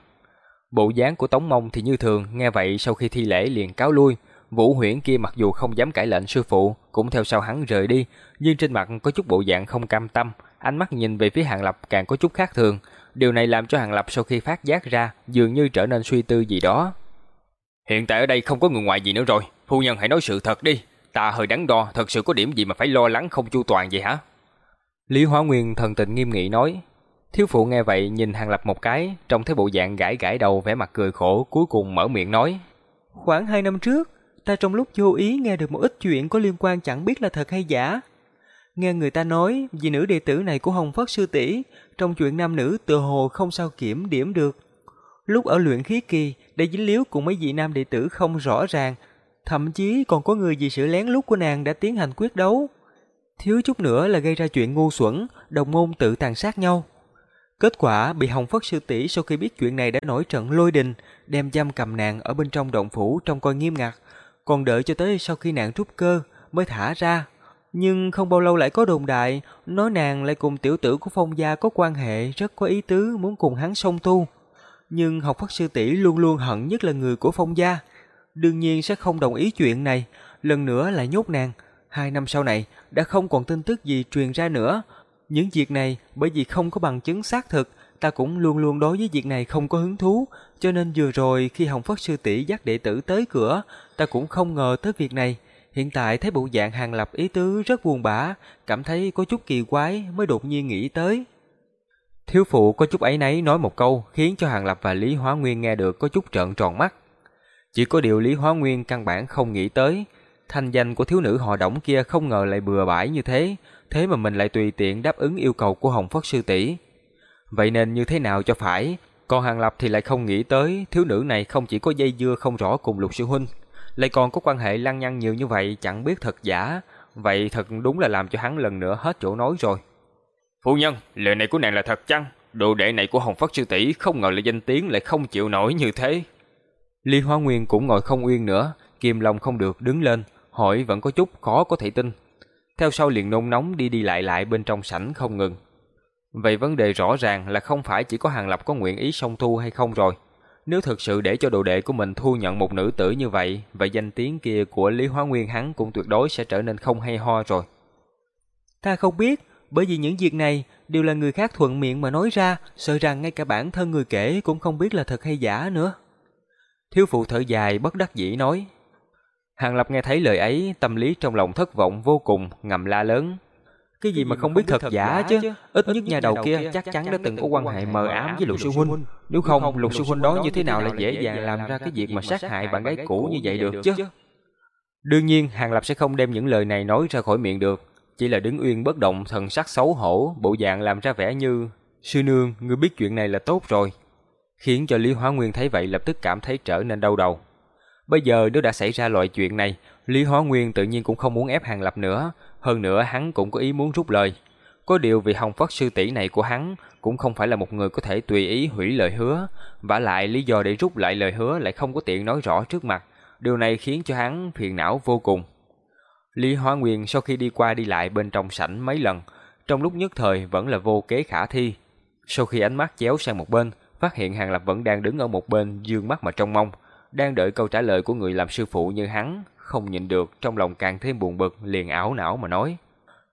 Bộ dáng của Tống Mông thì như thường, nghe vậy sau khi thi lễ liền cáo lui. Vũ Huyễn kia mặc dù không dám cãi lệnh sư phụ, cũng theo sau hắn rời đi, nhưng trên mặt có chút bộ dạng không cam tâm, ánh mắt nhìn về phía Hàng Lập càng có chút khác thường. Điều này làm cho Hàng Lập sau khi phát giác ra, dường như trở nên suy tư gì đó. Hiện tại ở đây không có người ngoài gì nữa rồi, phu nhân hãy nói sự thật đi, ta hơi đắn đo, thật sự có điểm gì mà phải lo lắng không chu toàn vậy hả? Lý Hóa Nguyên thần tình nghiêm nghị nói. Thiếu phụ nghe vậy nhìn Hàng Lập một cái, trông thấy bộ dạng gãi gãi đầu vẻ mặt cười khổ, cuối cùng mở miệng nói. Khoảng hai năm trước, ta trong lúc vô ý nghe được một ít chuyện có liên quan chẳng biết là thật hay giả. Nghe người ta nói, vì nữ đệ tử này của Hồng Phất Sư tỷ trong chuyện nam nữ tự hồ không sao kiểm điểm được. Lúc ở luyện khí kỳ, đã dính líu cùng mấy vị nam đệ tử không rõ ràng, thậm chí còn có người vì sự lén lút của nàng đã tiến hành quyết đấu. Thiếu chút nữa là gây ra chuyện ngu xuẩn, đồng môn tự tàn sát nhau. Kết quả bị Hồng Phất Sư tỷ sau khi biết chuyện này đã nổi trận lôi đình, đem giam cầm nàng ở bên trong động phủ trong coi nghiêm ngặt, còn đợi cho tới sau khi nàng rút cơ mới thả ra. Nhưng không bao lâu lại có đồn đại, nói nàng lại cùng tiểu tử của phong gia có quan hệ rất có ý tứ muốn cùng hắn song tu. Nhưng học phất sư tỷ luôn luôn hận nhất là người của phong gia. Đương nhiên sẽ không đồng ý chuyện này, lần nữa lại nhốt nàng. Hai năm sau này, đã không còn tin tức gì truyền ra nữa. Những việc này, bởi vì không có bằng chứng xác thực, ta cũng luôn luôn đối với việc này không có hứng thú, cho nên vừa rồi khi Hồng Phất sư tỷ dắt đệ tử tới cửa, ta cũng không ngờ tới việc này. Hiện tại thấy bộ dạng hàng lập ý tứ rất buồn bã, cảm thấy có chút kỳ quái mới đột nhiên nghĩ tới. Thiếu phụ có chút ấy nấy nói một câu khiến cho Hàng Lập và Lý Hóa Nguyên nghe được có chút trợn tròn mắt. Chỉ có điều Lý Hóa Nguyên căn bản không nghĩ tới, thanh danh của thiếu nữ họ đổng kia không ngờ lại bừa bãi như thế, thế mà mình lại tùy tiện đáp ứng yêu cầu của Hồng Phất Sư tỷ. Vậy nên như thế nào cho phải, còn Hàng Lập thì lại không nghĩ tới thiếu nữ này không chỉ có dây dưa không rõ cùng Lục Sư Huynh, lại còn có quan hệ lăng nhăng nhiều như vậy chẳng biết thật giả, vậy thật đúng là làm cho hắn lần nữa hết chỗ nói rồi. Phu nhân, lời này của nàng là thật chăng? Đồ đệ này của Hồng Phất Sư tỷ không ngờ là danh tiếng lại không chịu nổi như thế. Lý Hoa Nguyên cũng ngồi không yên nữa, kiềm lòng không được đứng lên, hỏi vẫn có chút khó có thể tin. Theo sau liền nôn nóng đi đi lại lại bên trong sảnh không ngừng. Vậy vấn đề rõ ràng là không phải chỉ có Hàng Lập có nguyện ý song thu hay không rồi. Nếu thực sự để cho đồ đệ của mình thu nhận một nữ tử như vậy, vậy danh tiếng kia của Lý Hóa Nguyên hắn cũng tuyệt đối sẽ trở nên không hay ho rồi. Ta không biết, bởi vì những việc này đều là người khác thuận miệng mà nói ra, sợ rằng ngay cả bản thân người kể cũng không biết là thật hay giả nữa. Thiếu phụ thở dài bất đắc dĩ nói. Hàng Lập nghe thấy lời ấy, tâm lý trong lòng thất vọng vô cùng, ngầm la lớn. Cái gì mà không biết thật giả chứ? Ít nhất nhà đầu kia chắc chắn đã từng có quan hệ mờ ám với Lục Sư Huynh. Nếu không, Lục Sư Huynh đó như thế nào lại dễ dàng làm ra cái việc mà sát hại bạn gái cũ như vậy được chứ? Đương nhiên, Hàng Lập sẽ không đem những lời này nói ra khỏi miệng được. Chỉ là đứng uyên bất động thần sắc xấu hổ, bộ dạng làm ra vẻ như Sư nương, ngươi biết chuyện này là tốt rồi. Khiến cho Lý Hóa Nguyên thấy vậy lập tức cảm thấy trở nên đau đầu. Bây giờ nếu đã xảy ra loại chuyện này, Lý Hóa Nguyên tự nhiên cũng không muốn ép Hàng Lập nữa, hơn nữa hắn cũng có ý muốn rút lời. Có điều vì Hồng Phất sư tỷ này của hắn cũng không phải là một người có thể tùy ý hủy lời hứa, vả lại lý do để rút lại lời hứa lại không có tiện nói rõ trước mặt, điều này khiến cho hắn phiền não vô cùng. Lý Hóa Nguyên sau khi đi qua đi lại bên trong sảnh mấy lần, trong lúc nhất thời vẫn là vô kế khả thi. Sau khi ánh mắt chéo sang một bên, phát hiện Hàng Lập vẫn đang đứng ở một bên dương mắt mà trông mong, đang đợi câu trả lời của người làm sư phụ như hắn, không nhịn được, trong lòng càng thêm buồn bực, liền ảo não mà nói.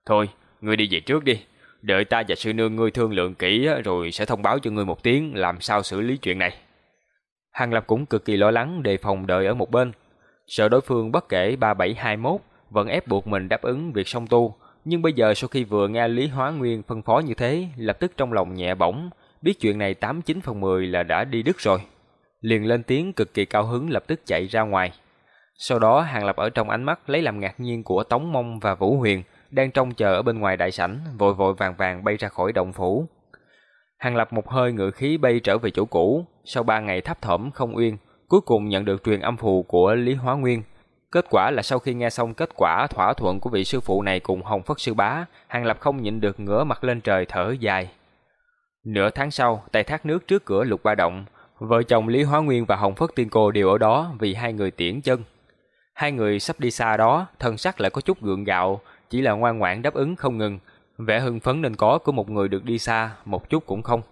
Thôi, ngươi đi về trước đi, đợi ta và sư nương ngươi thương lượng kỹ rồi sẽ thông báo cho ngươi một tiếng làm sao xử lý chuyện này. Hàng Lập cũng cực kỳ lo lắng đề phòng đợi ở một bên, sợ đối phương bất kể 3721 vẫn ép buộc mình đáp ứng việc song tu, nhưng bây giờ sau khi vừa nghe Lý Hóa Nguyên phân phó như thế, lập tức trong lòng nhẹ bỗng, biết chuyện này 89 phần 10 là đã đi đứt rồi. Liền lên tiếng cực kỳ cao hứng lập tức chạy ra ngoài. Sau đó Hàng Lập ở trong ánh mắt lấy làm ngạc nhiên của Tống Mông và Vũ Huyền, đang trông chờ ở bên ngoài đại sảnh, vội vội vàng vàng bay ra khỏi động phủ. Hàng Lập một hơi ngự khí bay trở về chỗ cũ, sau ba ngày thấp thỏm không uyên, cuối cùng nhận được truyền âm phù của Lý Hóa Nguyên. Kết quả là sau khi nghe xong kết quả thỏa thuận của vị sư phụ này cùng Hồng Phất sư bá, Hàng Lập không nhịn được ngửa mặt lên trời thở dài. Nửa tháng sau, tại thác nước trước cửa lục ba động, vợ chồng Lý Hóa Nguyên và Hồng Phất Tiên Cô đều ở đó vì hai người tiễn chân. Hai người sắp đi xa đó, thân sắc lại có chút gượng gạo, chỉ là ngoan ngoãn đáp ứng không ngừng. Vẻ hưng phấn nên có của một người được đi xa, một chút cũng không.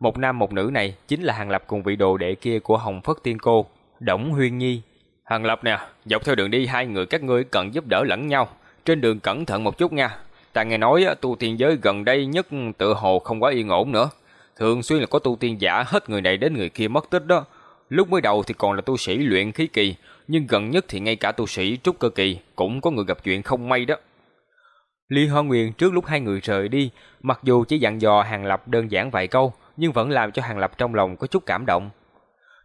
Một nam một nữ này chính là Hàng Lập cùng vị đồ đệ kia của Hồng Phất Tiên Cô, Đổng Huyên Nhi. Hàng Lập nè, dọc theo đường đi hai người các ngươi cần giúp đỡ lẫn nhau. Trên đường cẩn thận một chút nha. Ta nghe nói tu tiên giới gần đây nhất tự hồ không quá yên ổn nữa. Thường xuyên là có tu tiên giả hết người này đến người kia mất tích đó. Lúc mới đầu thì còn là tu sĩ luyện khí kỳ, nhưng gần nhất thì ngay cả tu sĩ trúc cơ kỳ cũng có người gặp chuyện không may đó. Lý Hoa Nguyên trước lúc hai người rời đi, mặc dù chỉ dặn dò Hàng Lập đơn giản vài câu, nhưng vẫn làm cho Hàng Lập trong lòng có chút cảm động.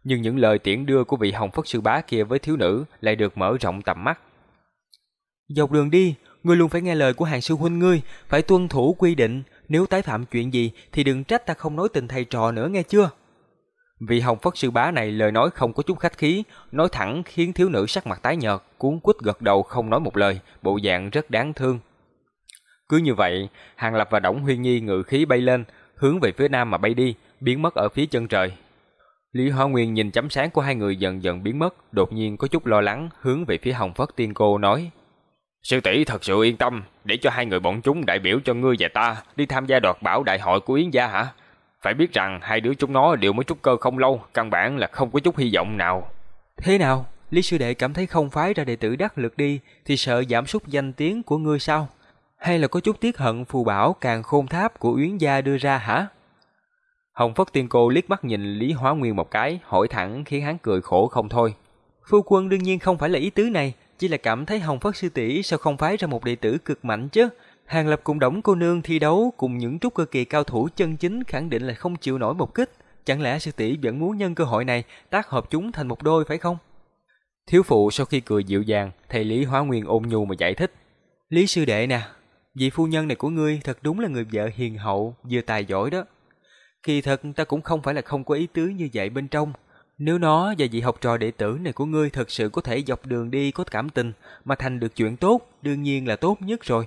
Nhưng những lời tiễn đưa của vị Hồng Phất Sư Bá kia với thiếu nữ lại được mở rộng tầm mắt. Dọc đường đi, ngươi luôn phải nghe lời của hàng sư huynh ngươi, phải tuân thủ quy định, nếu tái phạm chuyện gì thì đừng trách ta không nói tình thầy trò nữa nghe chưa? Vị Hồng Phất sư bá này lời nói không có chút khách khí, nói thẳng khiến thiếu nữ sắc mặt tái nhợt, cuốn quýt gật đầu không nói một lời, bộ dạng rất đáng thương. Cứ như vậy, Hàng Lập và Đổng Huyên Nhi ngự khí bay lên, hướng về phía nam mà bay đi, biến mất ở phía chân trời. Lý Hoa Nguyên nhìn chấm sáng của hai người dần dần biến mất, đột nhiên có chút lo lắng, hướng về phía Hồng Phất Tiên Cô nói: "Sư tỷ thật sự yên tâm, để cho hai người bọn chúng đại biểu cho ngươi và ta đi tham gia đoạt bảo đại hội của Yến gia hả?" Phải biết rằng hai đứa chúng nó đều mới trúc cơ không lâu, căn bản là không có chút hy vọng nào. Thế nào? Lý sư đệ cảm thấy không phái ra đệ tử đắc lực đi thì sợ giảm sút danh tiếng của ngươi sao? Hay là có chút tiếc hận phù bảo càng khôn tháp của Yến gia đưa ra hả? Hồng Phất Tiên Cô liếc mắt nhìn Lý Hóa Nguyên một cái, hỏi thẳng khiến hắn cười khổ không thôi. Phu quân đương nhiên không phải là ý tứ này, chỉ là cảm thấy Hồng Phất sư tỷ sao không phái ra một đệ tử cực mạnh chứ? Hàng Lập cùng Đổng cô nương thi đấu cùng những trúc cơ kỳ cao thủ chân chính khẳng định là không chịu nổi một kích. Chẳng lẽ sư tỷ vẫn muốn nhân cơ hội này tác hợp chúng thành một đôi phải không? Thiếu phụ sau khi cười dịu dàng, thầy Lý Hóa Nguyên ôn nhu mà giải thích. Lý sư đệ nè, vị phu nhân này của ngươi thật đúng là người vợ hiền hậu, vừa tài giỏi đó. Kỳ thật ta cũng không phải là không có ý tứ như vậy bên trong. Nếu nó và vị học trò đệ tử này của ngươi thật sự có thể dọc đường đi có cảm tình mà thành được chuyện tốt, đương nhiên là tốt nhất rồi.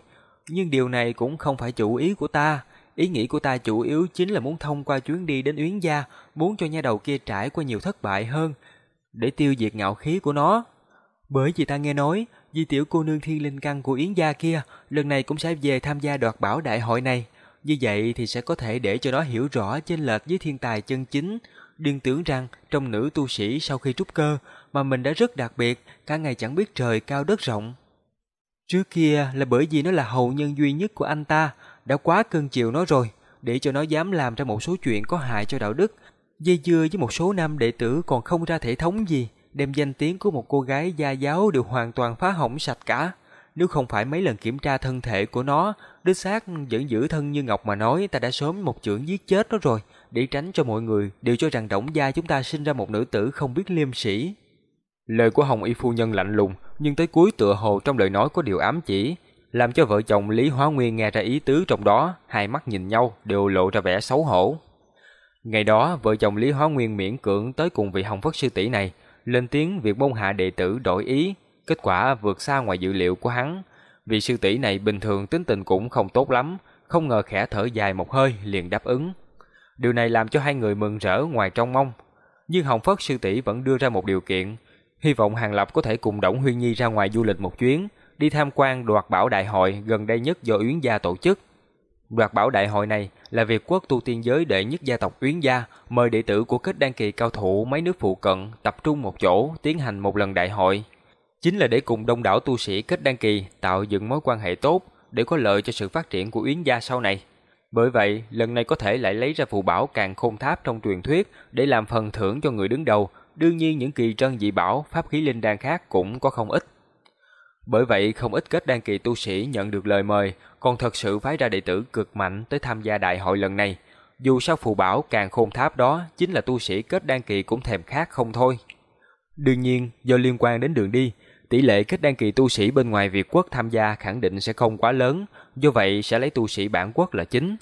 Nhưng điều này cũng không phải chủ ý của ta. Ý nghĩ của ta chủ yếu chính là muốn thông qua chuyến đi đến Uyến Gia, muốn cho nha đầu kia trải qua nhiều thất bại hơn, để tiêu diệt ngạo khí của nó. Bởi vì ta nghe nói, di tiểu cô nương thiên linh căn của Yến Gia kia, lần này cũng sẽ về tham gia đoạt bảo đại hội này. Như vậy thì sẽ có thể để cho nó hiểu rõ chênh lệch với thiên tài chân chính điên tưởng rằng trong nữ tu sĩ sau khi trúc cơ mà mình đã rất đặc biệt, cả ngày chẳng biết trời cao đất rộng. Trước kia là bởi vì nó là hậu nhân duy nhất của anh ta, đã quá cưng chiều nó rồi, để cho nó dám làm ra một số chuyện có hại cho đạo đức, dây dưa với một số nam đệ tử còn không ra thể thống gì, đem danh tiếng của một cô gái gia giáo đều hoàn toàn phá hỏng sạch cả nếu không phải mấy lần kiểm tra thân thể của nó, đứa xác vẫn giữ thân như ngọc mà nói ta đã sớm một chưởng giết chết nó rồi, để tránh cho mọi người đều cho rằng Đổng gia chúng ta sinh ra một nữ tử không biết liêm sĩ. Lời của Hồng Y phu nhân lạnh lùng, nhưng tới cuối tựa hồ trong lời nói có điều ám chỉ, làm cho vợ chồng Lý Hóa Nguyên nghe ra ý tứ trong đó, hai mắt nhìn nhau đều lộ ra vẻ xấu hổ. Ngày đó, vợ chồng Lý Hóa Nguyên miễn cưỡng tới cùng vị Hồng Phất sư tỷ này, lên tiếng việc môn hạ đệ tử đổi ý, kết quả vượt xa ngoài dự liệu của hắn. vì sư tỷ này bình thường tính tình cũng không tốt lắm, không ngờ khẽ thở dài một hơi liền đáp ứng. Điều này làm cho hai người mừng rỡ ngoài trong mong. Nhưng Hồng Phất sư tỷ vẫn đưa ra một điều kiện, hy vọng Hàng Lập có thể cùng Đổng Huyên Nhi ra ngoài du lịch một chuyến, đi tham quan đoạt bảo đại hội gần đây nhất do Uyển gia tổ chức. Đoạt bảo đại hội này là việc quốc tu tiên giới đệ nhất gia tộc Uyển gia mời đệ tử của kết đan kỳ cao thủ mấy nước phụ cận tập trung một chỗ tiến hành một lần đại hội. Chính là để cùng đông đảo tu sĩ kết đan kỳ tạo dựng mối quan hệ tốt để có lợi cho sự phát triển của Uyển gia sau này. Bởi vậy, lần này có thể lại lấy ra phù bảo càng khôn tháp trong truyền thuyết để làm phần thưởng cho người đứng đầu. Đương nhiên những kỳ trân dị bảo, pháp khí linh đan khác cũng có không ít. Bởi vậy, không ít kết đan kỳ tu sĩ nhận được lời mời, còn thật sự phái ra đệ tử cực mạnh tới tham gia đại hội lần này. Dù sao phù bảo càng khôn tháp đó chính là tu sĩ kết đan kỳ cũng thèm khát không thôi. Đương nhiên, do liên quan đến đường đi, tỷ lệ kết đăng kỳ tu sĩ bên ngoài Việt quốc tham gia khẳng định sẽ không quá lớn, do vậy sẽ lấy tu sĩ bản quốc là chính.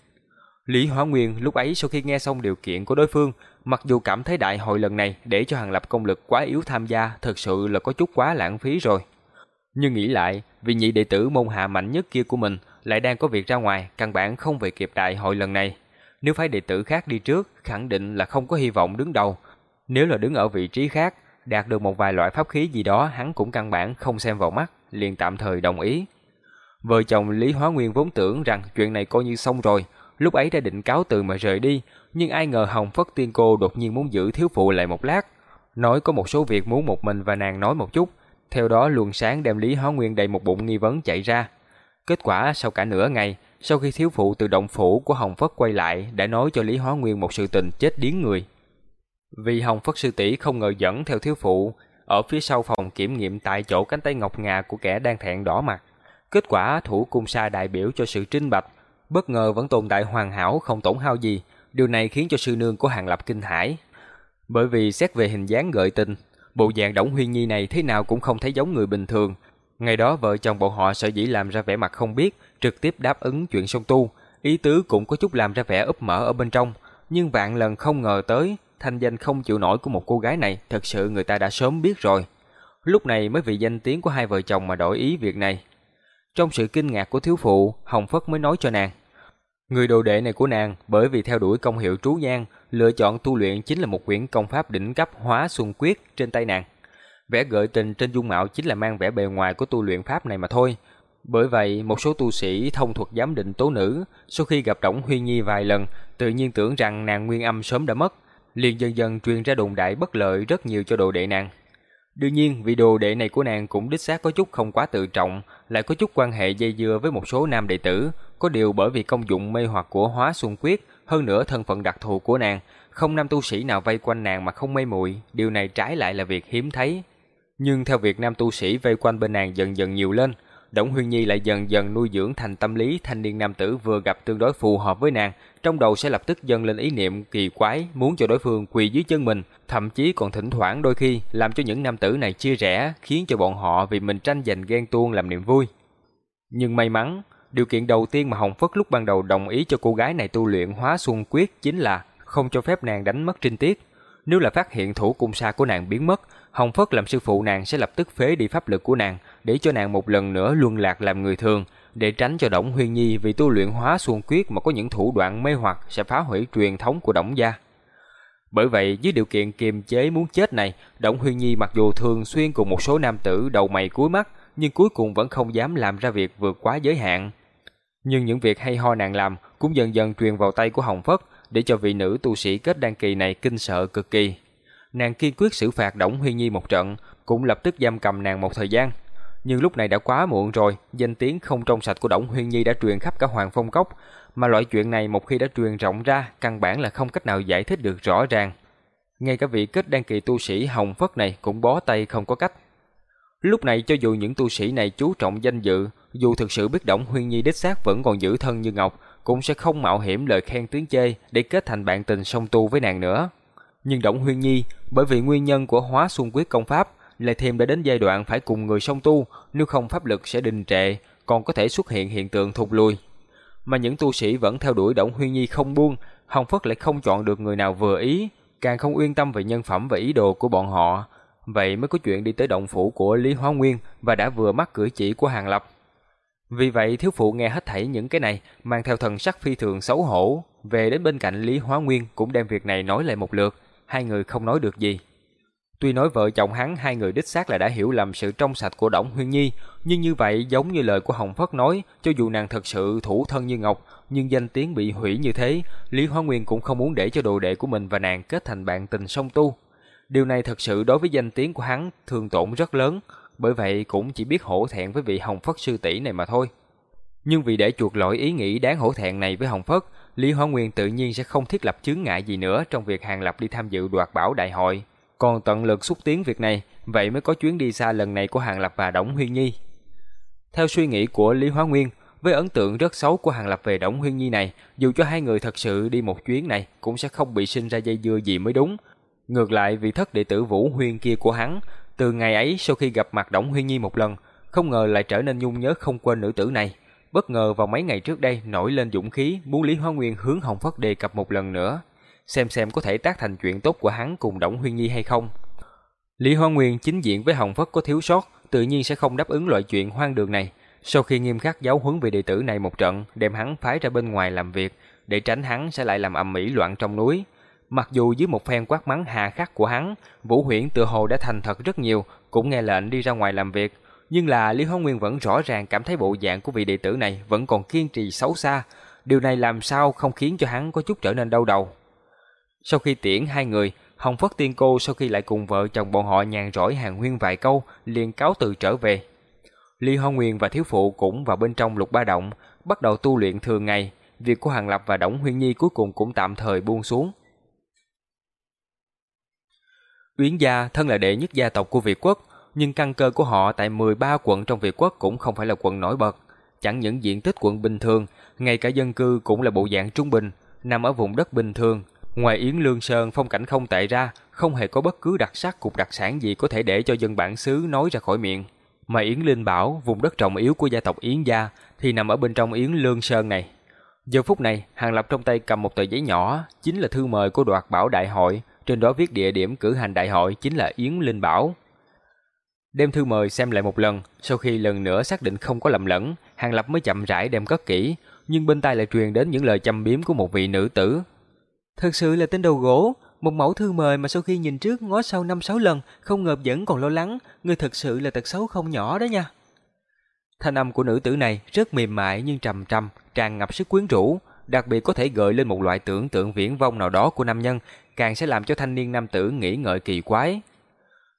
Lý Hóa Nguyên lúc ấy sau khi nghe xong điều kiện của đối phương, mặc dù cảm thấy đại hội lần này để cho hàng lập công lực quá yếu tham gia thật sự là có chút quá lãng phí rồi. Nhưng nghĩ lại, vì nhị đệ tử môn hạ mạnh nhất kia của mình lại đang có việc ra ngoài, căn bản không về kịp đại hội lần này. Nếu phải đệ tử khác đi trước, khẳng định là không có hy vọng đứng đầu. Nếu là đứng ở vị trí khác, đạt được một vài loại pháp khí gì đó hắn cũng căn bản không xem vào mắt, liền tạm thời đồng ý. Vợ chồng Lý Hóa Nguyên vốn tưởng rằng chuyện này coi như xong rồi, lúc ấy đã định cáo từ mà rời đi, nhưng ai ngờ Hồng Phất Tiên Cô đột nhiên muốn giữ thiếu phụ lại một lát, nói có một số việc muốn một mình và nàng nói một chút, theo đó luồng sáng đem Lý Hóa Nguyên đầy một bụng nghi vấn chạy ra. Kết quả sau cả nửa ngày, sau khi thiếu phụ từ động phủ của Hồng Phất quay lại đã nói cho Lý Hóa Nguyên một sự tình chết điếng người. Vì Hồng Phất sư tỷ không ngờ dẫn theo thiếu phụ, ở phía sau phòng kiểm nghiệm tại chỗ cánh tay ngọc ngà của kẻ đang thẹn đỏ mặt. Kết quả thủ cung sa đại biểu cho sự trinh bạch, bất ngờ vẫn tồn tại hoàn hảo không tổn hao gì, điều này khiến cho sư nương của Hàng Lập kinh hãi. Bởi vì xét về hình dáng gợi tình, bộ dạng Đổng Huyên Nhi này thế nào cũng không thấy giống người bình thường. Ngày đó vợ chồng bọn họ sợ dĩ làm ra vẻ mặt không biết, trực tiếp đáp ứng chuyện song tu, ý tứ cũng có chút làm ra vẻ úp mở ở bên trong, nhưng vạn lần không ngờ tới, thanh danh không chịu nổi của một cô gái này, thật sự người ta đã sớm biết rồi. Lúc này mới vì danh tiếng của hai vợ chồng mà đổi ý việc này. Trong sự kinh ngạc của thiếu phụ, Hồng Phất mới nói cho nàng. Người đồ đệ này của nàng bởi vì theo đuổi công hiệu trú nhan, lựa chọn tu luyện chính là một quyển công pháp đỉnh cấp hóa xuân quyết trên tay nàng. Vẻ gợi tình trên dung mạo chính là mang vẻ bề ngoài của tu luyện pháp này mà thôi. Bởi vậy, một số tu sĩ thông thuộc giám định tố nữ, sau khi gặp Đổng Huy Nhi vài lần, tự nhiên tưởng rằng nàng nguyên âm sớm đã mất, liền dần dần truyền ra đồn đại bất lợi rất nhiều cho đồ đệ nàng. Đương nhiên, vì đồ đệ này của nàng cũng đích xác có chút không quá tự trọng, lại có chút quan hệ dây dưa với một số nam đệ tử, có điều bởi vì công dụng mê hoặc của hóa xuân quyết, hơn nữa thân phận đặc thù của nàng, không nam tu sĩ nào vây quanh nàng mà không mê muội, điều này trái lại là việc hiếm thấy. Nhưng theo việc nam tu sĩ vây quanh bên nàng dần dần nhiều lên, Đổng huyền Nhi lại dần dần nuôi dưỡng thành tâm lý thanh niên nam tử vừa gặp tương đối phù hợp với nàng, trong đầu sẽ lập tức dâng lên ý niệm kỳ quái muốn cho đối phương quỳ dưới chân mình, thậm chí còn thỉnh thoảng đôi khi làm cho những nam tử này chia rẽ, khiến cho bọn họ vì mình tranh giành ghen tuông làm niềm vui. Nhưng may mắn, điều kiện đầu tiên mà Hồng Phất lúc ban đầu đồng ý cho cô gái này tu luyện hóa xuân quyết chính là không cho phép nàng đánh mất trinh tiết. Nếu là phát hiện thủ cung sa của nàng biến mất, Hồng Phất làm sư phụ nàng sẽ lập tức phế đi pháp lực của nàng, để cho nàng một lần nữa luân lạc làm người thường, để tránh cho Đổng Huyên Nhi vì tu luyện hóa xuân quyết mà có những thủ đoạn mê hoặc sẽ phá hủy truyền thống của Đổng gia. Bởi vậy, dưới điều kiện kiềm chế muốn chết này, Đổng Huyên Nhi mặc dù thường xuyên cùng một số nam tử đầu mày cuối mắt, nhưng cuối cùng vẫn không dám làm ra việc vượt quá giới hạn. Nhưng những việc hay ho nàng làm cũng dần dần truyền vào tay của Hồng Phất, để cho vị nữ tu sĩ kết đăng kỳ này kinh sợ cực kỳ. Nàng kiên quyết xử phạt Đổng Huy Nhi một trận, cũng lập tức giam cầm nàng một thời gian. Nhưng lúc này đã quá muộn rồi, danh tiếng không trong sạch của Đổng Huyên Nhi đã truyền khắp cả Hoàng Phong Cốc, mà loại chuyện này một khi đã truyền rộng ra, căn bản là không cách nào giải thích được rõ ràng. Ngay cả vị kết đăng kỳ tu sĩ Hồng Phất này cũng bó tay không có cách. Lúc này cho dù những tu sĩ này chú trọng danh dự, dù thực sự biết Đổng Huyên Nhi đích xác vẫn còn giữ thân như ngọc, cũng sẽ không mạo hiểm lời khen tiếng chê để kết thành bạn tình song tu với nàng nữa. Nhưng Đổng Huyên Nhi, bởi vì nguyên nhân của hóa xuân quyết công pháp, lại thêm đã đến giai đoạn phải cùng người song tu, nếu không pháp lực sẽ đình trệ, còn có thể xuất hiện hiện tượng thụt lùi. Mà những tu sĩ vẫn theo đuổi Động huy Nhi không buông, Hồng Phất lại không chọn được người nào vừa ý, càng không yên tâm về nhân phẩm và ý đồ của bọn họ, vậy mới có chuyện đi tới động phủ của Lý Hóa Nguyên và đã vừa mắt cử chỉ của Hàng Lập. Vì vậy thiếu phụ nghe hết thảy những cái này, mang theo thần sắc phi thường xấu hổ, về đến bên cạnh Lý Hóa Nguyên cũng đem việc này nói lại một lượt, hai người không nói được gì. Tuy nói vợ chồng hắn hai người đích xác là đã hiểu lầm sự trong sạch của Đổng Huyên Nhi, nhưng như vậy giống như lời của Hồng Phất nói, cho dù nàng thật sự thủ thân như ngọc, nhưng danh tiếng bị hủy như thế, Lý hoa Nguyên cũng không muốn để cho đồ đệ của mình và nàng kết thành bạn tình song tu. Điều này thật sự đối với danh tiếng của hắn thương tổn rất lớn, bởi vậy cũng chỉ biết hổ thẹn với vị Hồng Phất sư tỷ này mà thôi. Nhưng vì để chuộc lỗi ý nghĩ đáng hổ thẹn này với Hồng Phất, Lý hoa Nguyên tự nhiên sẽ không thiết lập chướng ngại gì nữa trong việc Hàng Lập đi tham dự đoạt bảo đại hội. Còn tận lực xúc tiến việc này, vậy mới có chuyến đi xa lần này của Hàng Lập và Đổng Huyên Nhi. Theo suy nghĩ của Lý Hóa Nguyên, với ấn tượng rất xấu của Hàng Lập về Đổng Huyên Nhi này, dù cho hai người thật sự đi một chuyến này cũng sẽ không bị sinh ra dây dưa gì mới đúng. Ngược lại vì thất đệ tử Vũ Huyên kia của hắn, từ ngày ấy sau khi gặp mặt Đổng Huyên Nhi một lần, không ngờ lại trở nên nhung nhớ không quên nữ tử này. Bất ngờ vào mấy ngày trước đây nổi lên dũng khí muốn Lý Hóa Nguyên hướng Hồng Phất đề cập một lần nữa, xem xem có thể tác thành chuyện tốt của hắn cùng Đổng Huyên Nhi hay không. Lý Hoa Nguyên chính diện với Hồng Phất có thiếu sót, tự nhiên sẽ không đáp ứng loại chuyện hoang đường này. Sau khi nghiêm khắc giáo huấn vị đệ tử này một trận, đem hắn phái ra bên ngoài làm việc, để tránh hắn sẽ lại làm ầm ĩ loạn trong núi. Mặc dù dưới một phen quát mắng hà khắc của hắn, Vũ Huyễn tự hồ đã thành thật rất nhiều, cũng nghe lệnh đi ra ngoài làm việc, nhưng là Lý Hoa Nguyên vẫn rõ ràng cảm thấy bộ dạng của vị đệ tử này vẫn còn kiên trì xấu xa, điều này làm sao không khiến cho hắn có chút trở nên đau đầu. Sau khi tiễn hai người, Hồng Phất Tiên Cô sau khi lại cùng vợ chồng bọn họ nhàn rỗi hàng huyên vài câu, liền cáo từ trở về. Lý Hoa Nguyên và thiếu phụ cũng vào bên trong lục ba động, bắt đầu tu luyện thường ngày, việc của Hàng Lập và Đổng Huyên Nhi cuối cùng cũng tạm thời buông xuống. Uyển gia thân là đệ nhất gia tộc của Việt quốc, nhưng căn cơ của họ tại 13 quận trong Việt quốc cũng không phải là quận nổi bật, chẳng những diện tích quận bình thường, ngay cả dân cư cũng là bộ dạng trung bình, nằm ở vùng đất bình thường. Ngoài Yến Lương Sơn phong cảnh không tệ ra, không hề có bất cứ đặc sắc cục đặc sản gì có thể để cho dân bản xứ nói ra khỏi miệng. Mà Yến Linh bảo, vùng đất trọng yếu của gia tộc Yến gia thì nằm ở bên trong Yến Lương Sơn này. Giờ phút này, Hàng Lập trong tay cầm một tờ giấy nhỏ, chính là thư mời của đoạt bảo đại hội, trên đó viết địa điểm cử hành đại hội chính là Yến Linh Bảo. Đem thư mời xem lại một lần, sau khi lần nữa xác định không có lầm lẫn, Hàng Lập mới chậm rãi đem cất kỹ, nhưng bên tai lại truyền đến những lời châm biếm của một vị nữ tử. Thật sự là tên đầu gỗ, một mẫu thư mời mà sau khi nhìn trước ngó sau năm sáu lần, không ngờ vẫn còn lo lắng, người thật sự là tật xấu không nhỏ đó nha. Thanh âm của nữ tử này rất mềm mại nhưng trầm trầm, tràn ngập sức quyến rũ, đặc biệt có thể gợi lên một loại tưởng tượng viễn vông nào đó của nam nhân, càng sẽ làm cho thanh niên nam tử nghĩ ngợi kỳ quái.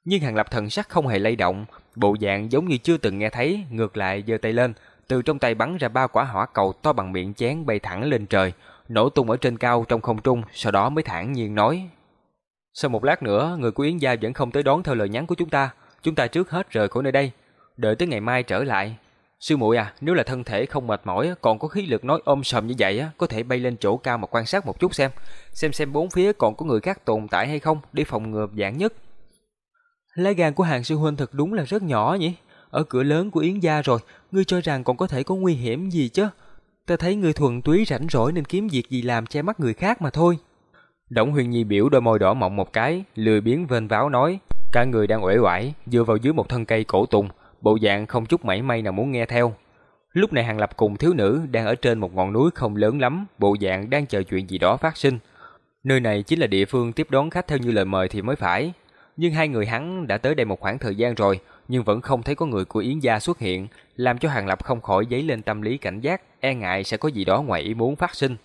Nhưng Hàng Lập thần sắc không hề lay động, bộ dạng giống như chưa từng nghe thấy, ngược lại giơ tay lên, từ trong tay bắn ra ba quả hỏa cầu to bằng miệng chén bay thẳng lên trời, nổ tung ở trên cao trong không trung, sau đó mới thản nhiên nói: "Sau một lát nữa, người của Yến gia vẫn không tới đón theo lời nhắn của chúng ta, chúng ta trước hết rời khỏi nơi đây, đợi tới ngày mai trở lại." Sư muội à, nếu là thân thể không mệt mỏi, còn có khí lực nói ôm sầm như vậy á, có thể bay lên chỗ cao mà quan sát một chút xem, xem xem bốn phía còn có người khác tồn tại hay không, để phòng ngừa giản nhất. Lá gan của hàng sư huynh thật đúng là rất nhỏ nhỉ? Ở cửa lớn của Yến gia rồi, ngươi cho rằng còn có thể có nguy hiểm gì chứ? Ta thấy ngươi thuần túy rảnh rỗi nên kiếm việc gì làm che mắt người khác mà thôi. Đổng Huyền Nhi biểu đôi môi đỏ mọng một cái, lười biếng vênh váo nói, cả người đang uể oải, dựa vào dưới một thân cây cổ tùng, bộ dạng không chút mảy may nào muốn nghe theo. Lúc này Hàng Lập cùng thiếu nữ đang ở trên một ngọn núi không lớn lắm, bộ dạng đang chờ chuyện gì đó phát sinh. Nơi này chính là địa phương tiếp đón khách theo như lời mời thì mới phải. Nhưng hai người hắn đã tới đây một khoảng thời gian rồi, nhưng vẫn không thấy có người của Yến gia xuất hiện, làm cho Hàng Lập không khỏi dấy lên tâm lý cảnh giác, e ngại sẽ có gì đó ngoài ý muốn phát sinh.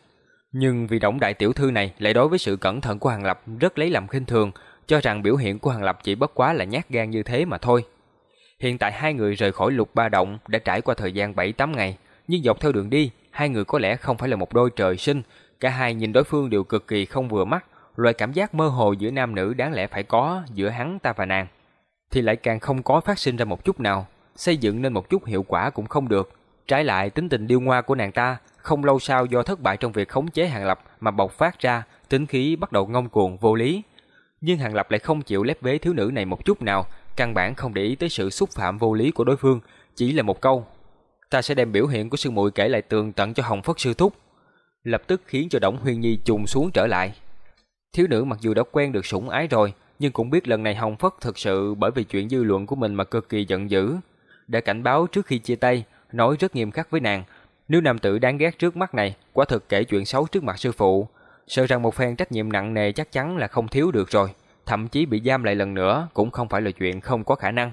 Nhưng vì động đại tiểu thư này lại đối với sự cẩn thận của Hàng Lập rất lấy làm khinh thường, cho rằng biểu hiện của Hàng Lập chỉ bất quá là nhát gan như thế mà thôi. Hiện tại hai người rời khỏi lục ba động đã trải qua thời gian 7-8 ngày, nhưng dọc theo đường đi, hai người có lẽ không phải là một đôi trời sinh, cả hai nhìn đối phương đều cực kỳ không vừa mắt, loại cảm giác mơ hồ giữa nam nữ đáng lẽ phải có giữa hắn ta và nàng. thì lại càng không có phát sinh ra một chút nào, xây dựng nên một chút hiệu quả cũng không được. Trái lại tính tình điêu ngoa của nàng ta, không lâu sau do thất bại trong việc khống chế Hàng Lập mà bộc phát ra, tính khí bắt đầu ngông cuồng vô lý. Nhưng Hàng Lập lại không chịu lép vế thiếu nữ này một chút nào, căn bản không để ý tới sự xúc phạm vô lý của đối phương, chỉ là một câu. Ta sẽ đem biểu hiện của sư muội kể lại tường tận cho Hồng Phất sư thúc. Lập tức khiến cho Đổng Huyên Nhi trùng xuống trở lại. Thiếu nữ mặc dù đã quen được sủng ái rồi, nhưng cũng biết lần này Hồng Phất thực sự bởi vì chuyện dư luận của mình mà cực kỳ giận dữ. Đã cảnh báo trước khi chia tay, nói rất nghiêm khắc với nàng, nếu nam tử đáng ghét trước mắt này, quả thực kể chuyện xấu trước mặt sư phụ, sợ rằng một phen trách nhiệm nặng nề chắc chắn là không thiếu được rồi, thậm chí bị giam lại lần nữa cũng không phải là chuyện không có khả năng.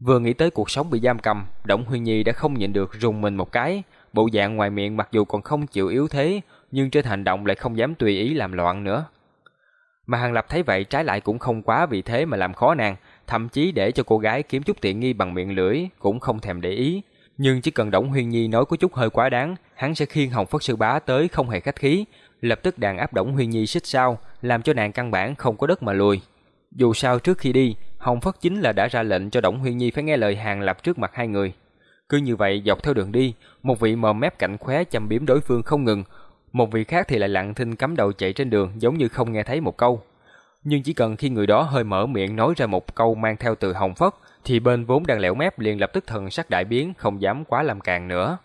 Vừa nghĩ tới cuộc sống bị giam cầm, Động Huy Nhi đã không nhịn được rùng mình một cái, bộ dạng ngoài miệng mặc dù còn không chịu yếu thế, nhưng trên hành động lại không dám tùy ý làm loạn nữa. Mà Hàng Lập thấy vậy trái lại cũng không quá vì thế mà làm khó nàng, thậm chí để cho cô gái kiếm chút tiện nghi bằng miệng lưỡi cũng không thèm để ý. Nhưng chỉ cần Đổng Huyên Nhi nói có chút hơi quá đáng, hắn sẽ khiêng Hồng Phất Sư Bá tới không hề khách khí, lập tức đàn áp Đổng Huyên Nhi xích sao, làm cho nàng căn bản không có đất mà lùi. Dù sao trước khi đi, Hồng Phất chính là đã ra lệnh cho Đổng Huyên Nhi phải nghe lời Hàng Lập trước mặt hai người. Cứ như vậy dọc theo đường đi, một vị mờ mép cạnh khóe chăm biếm đối phương không ngừng, một vị khác thì lại lặng thinh cắm đầu chạy trên đường giống như không nghe thấy một câu. Nhưng chỉ cần khi người đó hơi mở miệng nói ra một câu mang theo từ Hồng Phất, thì bên vốn đang lẻo mép liền lập tức thần sắc đại biến, không dám quá làm càng nữa.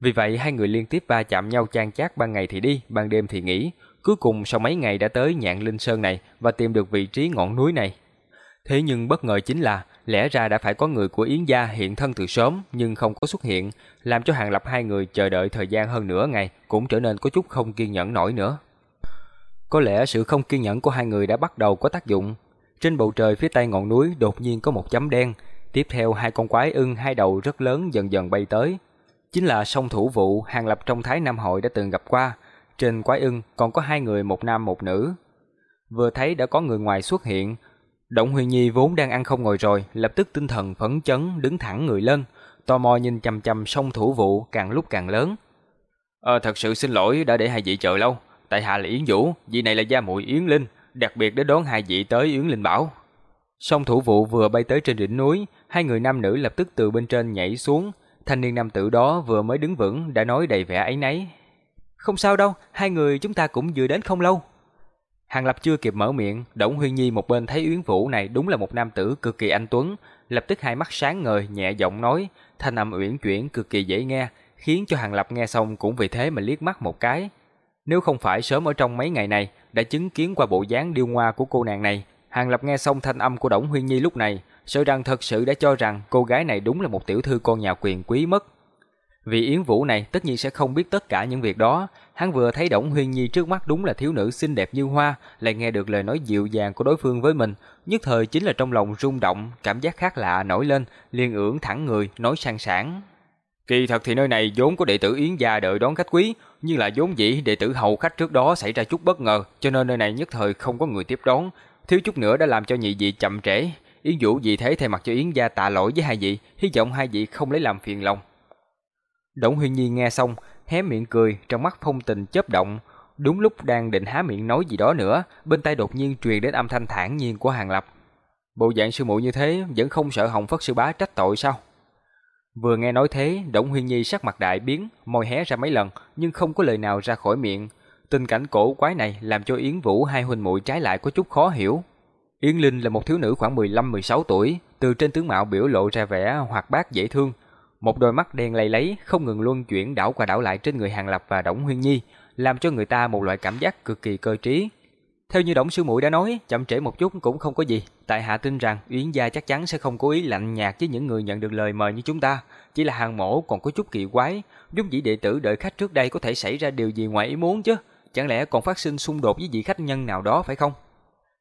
Vì vậy hai người liên tiếp va chạm nhau chan chát ban ngày thì đi, ban đêm thì nghỉ. Cuối cùng sau mấy ngày đã tới nhạn linh sơn này và tìm được vị trí ngọn núi này. Thế nhưng bất ngờ chính là lẽ ra đã phải có người của Yến gia hiện thân từ sớm nhưng không có xuất hiện, làm cho Hàng Lập hai người chờ đợi thời gian hơn nửa ngày cũng trở nên có chút không kiên nhẫn nổi nữa. Có lẽ sự không kiên nhẫn của hai người đã bắt đầu có tác dụng. Trên bầu trời phía tây ngọn núi đột nhiên có một chấm đen, tiếp theo hai con quái ưng hai đầu rất lớn dần dần bay tới. Chính là song thủ vụ Hàng Lập trong Thái Nam hội đã từng gặp qua. Trên quái ưng còn có hai người một nam một nữ. Vừa thấy đã có người ngoài xuất hiện, Động Huyền Nhi vốn đang ăn không ngồi rồi, lập tức tinh thần phấn chấn đứng thẳng người lên, tò mò nhìn chằm chằm song thủ vụ càng lúc càng lớn. Ờ thật sự xin lỗi đã để hai vị chờ lâu, tại hạ là Yến Vũ, vị này là gia muội Yến Linh, đặc biệt để đón hai vị tới Yến Linh Bảo. Song thủ vụ vừa bay tới trên đỉnh núi, hai người nam nữ lập tức từ bên trên nhảy xuống, thanh niên nam tử đó vừa mới đứng vững đã nói đầy vẻ ấy nấy. Không sao đâu, hai người chúng ta cũng vừa đến không lâu. Hàng Lập chưa kịp mở miệng, Đổng huy Nhi một bên thấy Yến Vũ này đúng là một nam tử cực kỳ anh tuấn, lập tức hai mắt sáng ngời, nhẹ giọng nói, thanh âm uyển chuyển cực kỳ dễ nghe, khiến cho Hàng Lập nghe xong cũng vì thế mà liếc mắt một cái. Nếu không phải sớm ở trong mấy ngày này đã chứng kiến qua bộ dáng điêu ngoa của cô nàng này, Hàng Lập nghe xong thanh âm của Đổng Huyên Nhi lúc này, sợ rằng thật sự đã cho rằng cô gái này đúng là một tiểu thư con nhà quyền quý mất. Vì Yến Vũ này tất nhiên sẽ không biết tất cả những việc đó, hắn vừa thấy Đổng Huyên Nhi trước mắt đúng là thiếu nữ xinh đẹp như hoa, lại nghe được lời nói dịu dàng của đối phương với mình, nhất thời chính là trong lòng rung động, cảm giác khác lạ nổi lên, liền ưỡn thẳng người, nói sang sảng. Kỳ thật thì nơi này vốn có đệ tử Yến gia đợi đón khách quý, nhưng là vốn dĩ đệ tử hầu khách trước đó xảy ra chút bất ngờ, cho nên nơi này nhất thời không có người tiếp đón, thiếu chút nữa đã làm cho nhị vị chậm trễ. Yến Vũ vì thế thay mặt cho Yến gia tạ lỗi với hai vị, hy vọng hai vị không lấy làm phiền lòng. Đổng Huyên Nhi nghe xong, hé miệng cười, trong mắt phong tình chớp động. Đúng lúc đang định há miệng nói gì đó nữa, bên tai đột nhiên truyền đến âm thanh thản nhiên của Hàng Lập. Bộ dạng sư muội như thế vẫn không sợ Hồng Phất sư bá trách tội sao? Vừa nghe nói thế, Đổng Huyên Nhi sắc mặt đại biến, môi hé ra mấy lần nhưng không có lời nào ra khỏi miệng. Tình cảnh cổ quái này làm cho Yến Vũ hai huynh muội trái lại có chút khó hiểu. Yến Linh là một thiếu nữ khoảng 15-16 tuổi, từ trên tướng mạo biểu lộ ra vẻ hoạt bát dễ thương, một đôi mắt đen lầy lấy không ngừng luân chuyển đảo qua đảo lại trên người Hàng Lập và Đổng Huyên Nhi, làm cho người ta một loại cảm giác cực kỳ cơ trí. Theo như Đổng sư muội đã nói, chậm trễ một chút cũng không có gì, tại hạ tin rằng Yến gia chắc chắn sẽ không cố ý lạnh nhạt với những người nhận được lời mời như chúng ta, chỉ là hàng mổ còn có chút kỳ quái, giống dĩ đệ tử đợi khách trước đây có thể xảy ra điều gì ngoài ý muốn chứ, chẳng lẽ còn phát sinh xung đột với vị khách nhân nào đó phải không?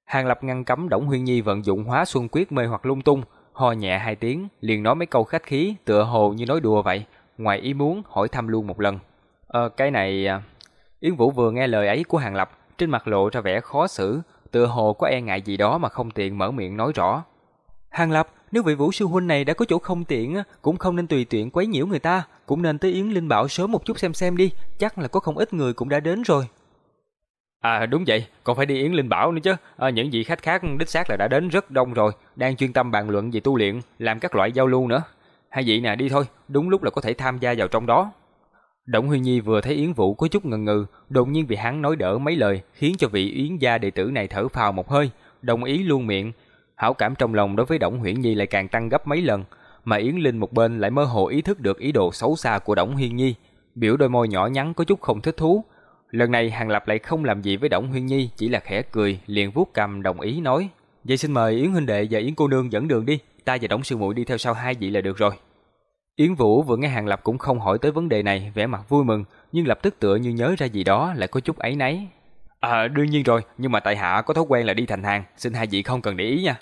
Hàng Lập ngăn cấm Đổng Huyên Nhi vận dụng hóa xuân quyết mê hoặc lung tung, ho nhẹ hai tiếng, liền nói mấy câu khách khí, tựa hồ như nói đùa vậy, ngoài ý muốn hỏi thăm luôn một lần. Ờ, cái này... À, Yến Vũ vừa nghe lời ấy của Hàng Lập, trên mặt lộ ra vẻ khó xử, tựa hồ có e ngại gì đó mà không tiện mở miệng nói rõ. Hàng Lập, nếu vị Vũ sư huynh này đã có chỗ không tiện, cũng không nên tùy tiện quấy nhiễu người ta, cũng nên tới Yến Linh Bảo sớm một chút xem xem đi, chắc là có không ít người cũng đã đến rồi. À đúng vậy, còn phải đi Yến Linh Bảo nữa chứ. À, những vị khách khác đích xác là đã đến rất đông rồi, đang chuyên tâm bàn luận về tu luyện, làm các loại giao lưu nữa. Hai vị nè đi thôi, đúng lúc là có thể tham gia vào trong đó. Động Huy Nhi vừa thấy Yến Vũ có chút ngần ngừ, đột nhiên bị hắn nói đỡ mấy lời, khiến cho vị Yến gia đệ tử này thở phào một hơi, đồng ý luôn miệng. Hảo cảm trong lòng đối với Động Huyễn Nhi lại càng tăng gấp mấy lần, mà Yến Linh một bên lại mơ hồ ý thức được ý đồ xấu xa của Động Huyên Nhi, biểu đôi môi nhỏ nhắn có chút không thích thú. Lần này Hàng Lập lại không làm gì với Động Huyên Nhi, chỉ là khẽ cười, liền vuốt cầm đồng ý nói: "Vậy xin mời Yến huynh đệ và Yến cô nương dẫn đường đi, ta và Động sư muội đi theo sau hai vị là được rồi." Yến Vũ vừa nghe Hàng Lập cũng không hỏi tới vấn đề này, vẻ mặt vui mừng, nhưng lập tức tựa như nhớ ra gì đó lại có chút ấy nấy. À đương nhiên rồi, nhưng mà tại hạ có thói quen là đi thành hàng, xin hai vị không cần để ý nha.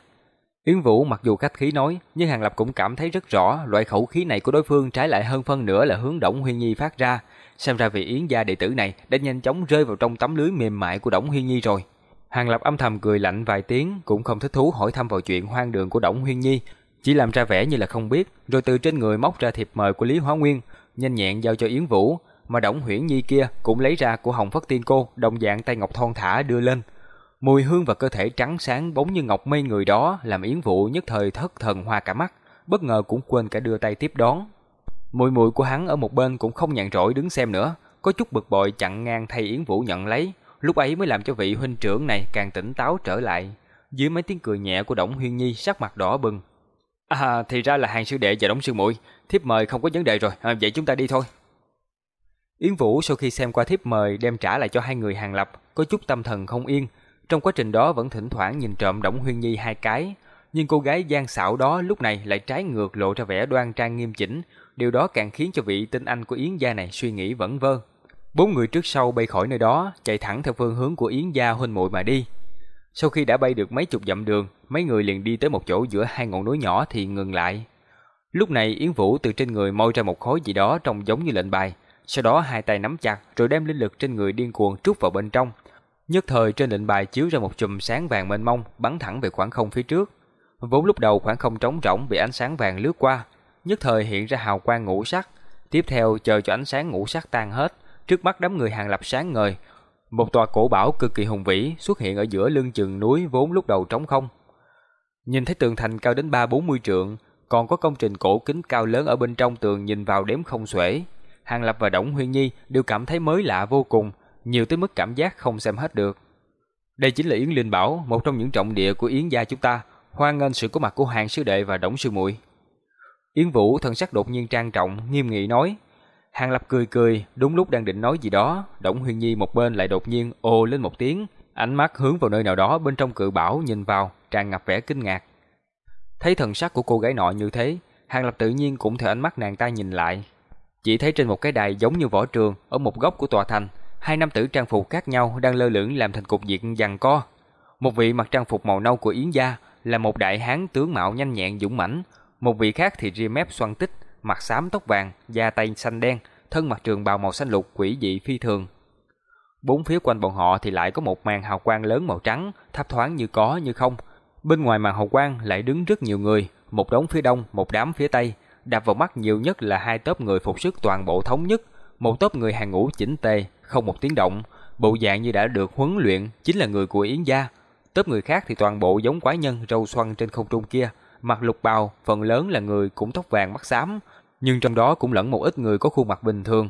Yến Vũ mặc dù khách khí nói, nhưng Hàng Lập cũng cảm thấy rất rõ loại khẩu khí này của đối phương trái lại hơn phân nửa là hướng Đổng Huyên Nhi phát ra. Xem ra vị Yến gia đệ tử này đã nhanh chóng rơi vào trong tấm lưới mềm mại của Đổng Huyên Nhi rồi. Hàng Lập âm thầm cười lạnh vài tiếng, cũng không thích thú hỏi thăm vào chuyện hoang đường của Đổng Huyên Nhi, chỉ làm ra vẻ như là không biết, rồi từ trên người móc ra thiệp mời của Lý Hóa Nguyên, nhanh nhẹn giao cho Yến Vũ, mà Đổng Huyễn Nhi kia cũng lấy ra của Hồng Phất Tiên cô, đồng dạng tay ngọc thon thả đưa lên. Mùi hương và cơ thể trắng sáng bóng như ngọc mây người đó làm Yến Vũ nhất thời thất thần hoa cả mắt, bất ngờ cũng quên cả đưa tay tiếp đón. Mùi mùi của hắn ở một bên cũng không nhàn rỗi đứng xem nữa, có chút bực bội chặn ngang thay Yến Vũ nhận lấy, lúc ấy mới làm cho vị huynh trưởng này càng tỉnh táo trở lại. Dưới mấy tiếng cười nhẹ của Đổng Huyên Nhi sắc mặt đỏ bừng, À thì ra là hàng sư đệ và đóng sư muội, thiếp mời không có vấn đề rồi, à, vậy chúng ta đi thôi. Yến Vũ sau khi xem qua thiếp mời đem trả lại cho hai người hàng lập, có chút tâm thần không yên. Trong quá trình đó vẫn thỉnh thoảng nhìn trộm Đổng Huyên Nhi hai cái, nhưng cô gái gian xảo đó lúc này lại trái ngược lộ ra vẻ đoan trang nghiêm chỉnh, điều đó càng khiến cho vị tinh anh của Yến gia này suy nghĩ vẩn vơ. Bốn người trước sau bay khỏi nơi đó, chạy thẳng theo phương hướng của Yến gia huynh muội mà đi. Sau khi đã bay được mấy chục dặm đường, mấy người liền đi tới một chỗ giữa hai ngọn núi nhỏ thì ngừng lại. Lúc này Yến Vũ từ trên người moi ra một khối gì đó trông giống như lệnh bài, sau đó hai tay nắm chặt rồi đem linh lực trên người điên cuồng trút vào bên trong. Nhất thời trên lệnh bài chiếu ra một chùm sáng vàng mênh mông bắn thẳng về khoảng không phía trước. Vốn lúc đầu khoảng không trống rỗng bị ánh sáng vàng lướt qua, nhất thời hiện ra hào quang ngũ sắc. Tiếp theo chờ cho ánh sáng ngũ sắc tan hết, trước mắt đám người hàng lập sáng ngời, một tòa cổ bảo cực kỳ hùng vĩ xuất hiện ở giữa lưng chừng núi vốn lúc đầu trống không. Nhìn thấy tường thành cao đến ba bốn mươi trượng, còn có công trình cổ kính cao lớn ở bên trong tường nhìn vào đếm không xuể. Hàng Lập và Đổng Huyên Nhi đều cảm thấy mới lạ vô cùng, nhiều tới mức cảm giác không xem hết được. Đây chính là Yến Linh Bảo, một trong những trọng địa của Yến gia chúng ta, hoan nghênh sự có mặt của Hàng sư đệ và Đổng sư muội. Yến Vũ thần sắc đột nhiên trang trọng, nghiêm nghị nói: Hàng Lập cười cười, đúng lúc đang định nói gì đó, Đổng Huyền Nhi một bên lại đột nhiên ô lên một tiếng, ánh mắt hướng vào nơi nào đó bên trong cự bảo nhìn vào, tràn ngập vẻ kinh ngạc. Thấy thần sắc của cô gái nọ như thế, Hàng Lập tự nhiên cũng theo ánh mắt nàng ta nhìn lại. Chỉ thấy trên một cái đài giống như võ trường, ở một góc của tòa thành, hai nam tử trang phục khác nhau đang lơ lửng làm thành cục diện giằng co. Một vị mặc trang phục màu nâu của Yến gia là một đại hán tướng mạo nhanh nhẹn dũng mãnh, một vị khác thì ria mép xoăn tích, mặt xám tóc vàng, da tay xanh đen, thân mặc trường bào màu xanh lục quỷ dị phi thường. Bốn phía quanh bọn họ thì lại có một màn hào quang lớn màu trắng, thấp thoáng như có như không. Bên ngoài màn hào quang lại đứng rất nhiều người, một đống phía đông, một đám phía tây. Đạp vào mắt nhiều nhất là hai tốp người phục sức toàn bộ thống nhất, một tốp người hàng ngũ chỉnh tề, không một tiếng động, bộ dạng như đã được huấn luyện, chính là người của Yến gia. Tốp người khác thì toàn bộ giống quái nhân râu xoăn trên không trung kia, mặc lục bào, phần lớn là người cũng tóc vàng mắt xám, nhưng trong đó cũng lẫn một ít người có khuôn mặt bình thường.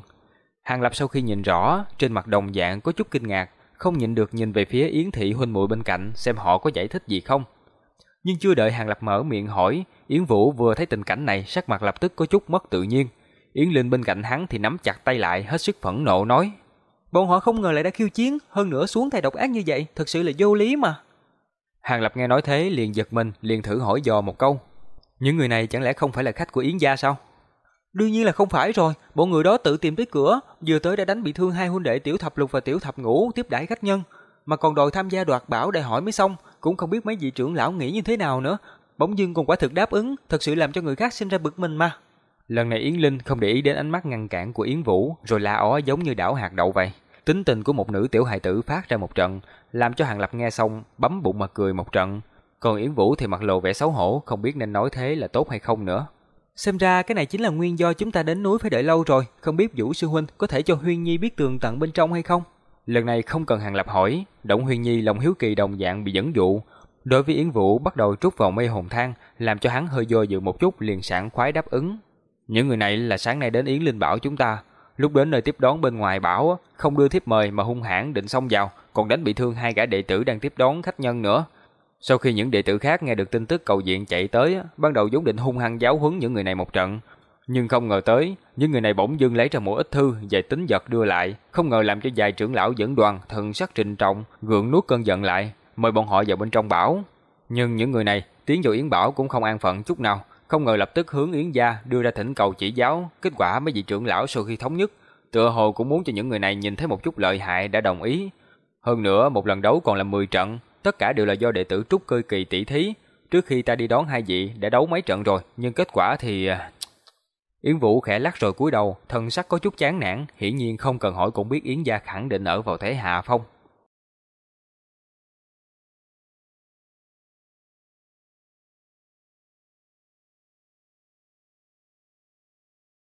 Hàng Lập sau khi nhìn rõ, trên mặt đồng dạng có chút kinh ngạc, không nhịn được nhìn về phía Yến Thị huynh muội bên cạnh xem họ có giải thích gì không. Nhưng chưa đợi Hàng Lập mở miệng hỏi, Yến Vũ vừa thấy tình cảnh này sắc mặt lập tức có chút mất tự nhiên. Yến Linh bên cạnh hắn thì nắm chặt tay lại hết sức phẫn nộ nói. Bọn họ không ngờ lại đã khiêu chiến, hơn nữa xuống tay độc ác như vậy, thật sự là vô lý mà. Hàng Lập nghe nói thế liền giật mình, liền thử hỏi dò một câu. Những người này chẳng lẽ không phải là khách của Yến gia sao? Đương nhiên là không phải rồi, bọn người đó tự tìm tới cửa, vừa tới đã đánh bị thương hai huynh đệ Tiểu Thập Lục và Tiểu Thập Ngũ tiếp đãi khách nhân, mà còn đòi tham gia đoạt bảo đại hỏi mới xong, cũng không biết mấy vị trưởng lão nghĩ như thế nào nữa. Bỗng dưng còn quả thực đáp ứng, thật sự làm cho người khác sinh ra bực mình mà. Lần này Yến Linh không để ý đến ánh mắt ngăn cản của Yến Vũ, rồi la ó giống như đảo hạt đậu vậy. Tính tình của một nữ tiểu hài tử phát ra một trận, làm cho Hàng Lập nghe xong bấm bụng mà cười một trận. Còn Yến Vũ thì mặt lộ vẻ xấu hổ, không biết nên nói thế là tốt hay không nữa. Xem ra cái này chính là nguyên do chúng ta đến núi phải đợi lâu rồi, không biết Vũ sư huynh có thể cho Huyên Nhi biết tường tận bên trong hay không? Lần này không cần Hàng Lập hỏi, Động Huyền Nhi lòng hiếu kỳ đồng dạng bị dẫn dụ. Đối với Yến Vũ bắt đầu trút vào mây hồn thang, làm cho hắn hơi do dự một chút liền sảng khoái đáp ứng. Những người này là sáng nay đến Yến Linh Bảo chúng ta. Lúc đến nơi tiếp đón bên ngoài bảo không đưa thiếp mời mà hung hãn định xông vào, còn đánh bị thương hai gã đệ tử đang tiếp đón khách nhân nữa. Sau khi những đệ tử khác nghe được tin tức cầu diện chạy tới, ban đầu vốn định hung hăng giáo huấn những người này một trận, nhưng không ngờ tới, những người này bỗng dưng lấy ra một ít thư về tính vật đưa lại, không ngờ làm cho vài trưởng lão dẫn đoàn thần sắc trình trọng, gượng nuốt cơn giận lại, mời bọn họ vào bên trong bảo. Nhưng những người này tiến vào Yến Bảo cũng không an phận chút nào, không ngờ lập tức hướng Yến gia đưa ra thỉnh cầu chỉ giáo, kết quả mấy vị trưởng lão sau khi thống nhất, tựa hồ cũng muốn cho những người này nhìn thấy một chút lợi hại đã đồng ý. Hơn nữa, một lần đấu còn là 10 trận, tất cả đều là do đệ tử trúc cơ kỳ tỷ thí. Trước khi ta đi đón hai vị đã đấu mấy trận rồi, nhưng kết quả thì à, [TSK] Yến Vũ khẽ lắc rồi cúi đầu, thần sắc có chút chán nản, hiển nhiên không cần hỏi cũng biết Yến gia khẳng định ở vào thế hạ phong.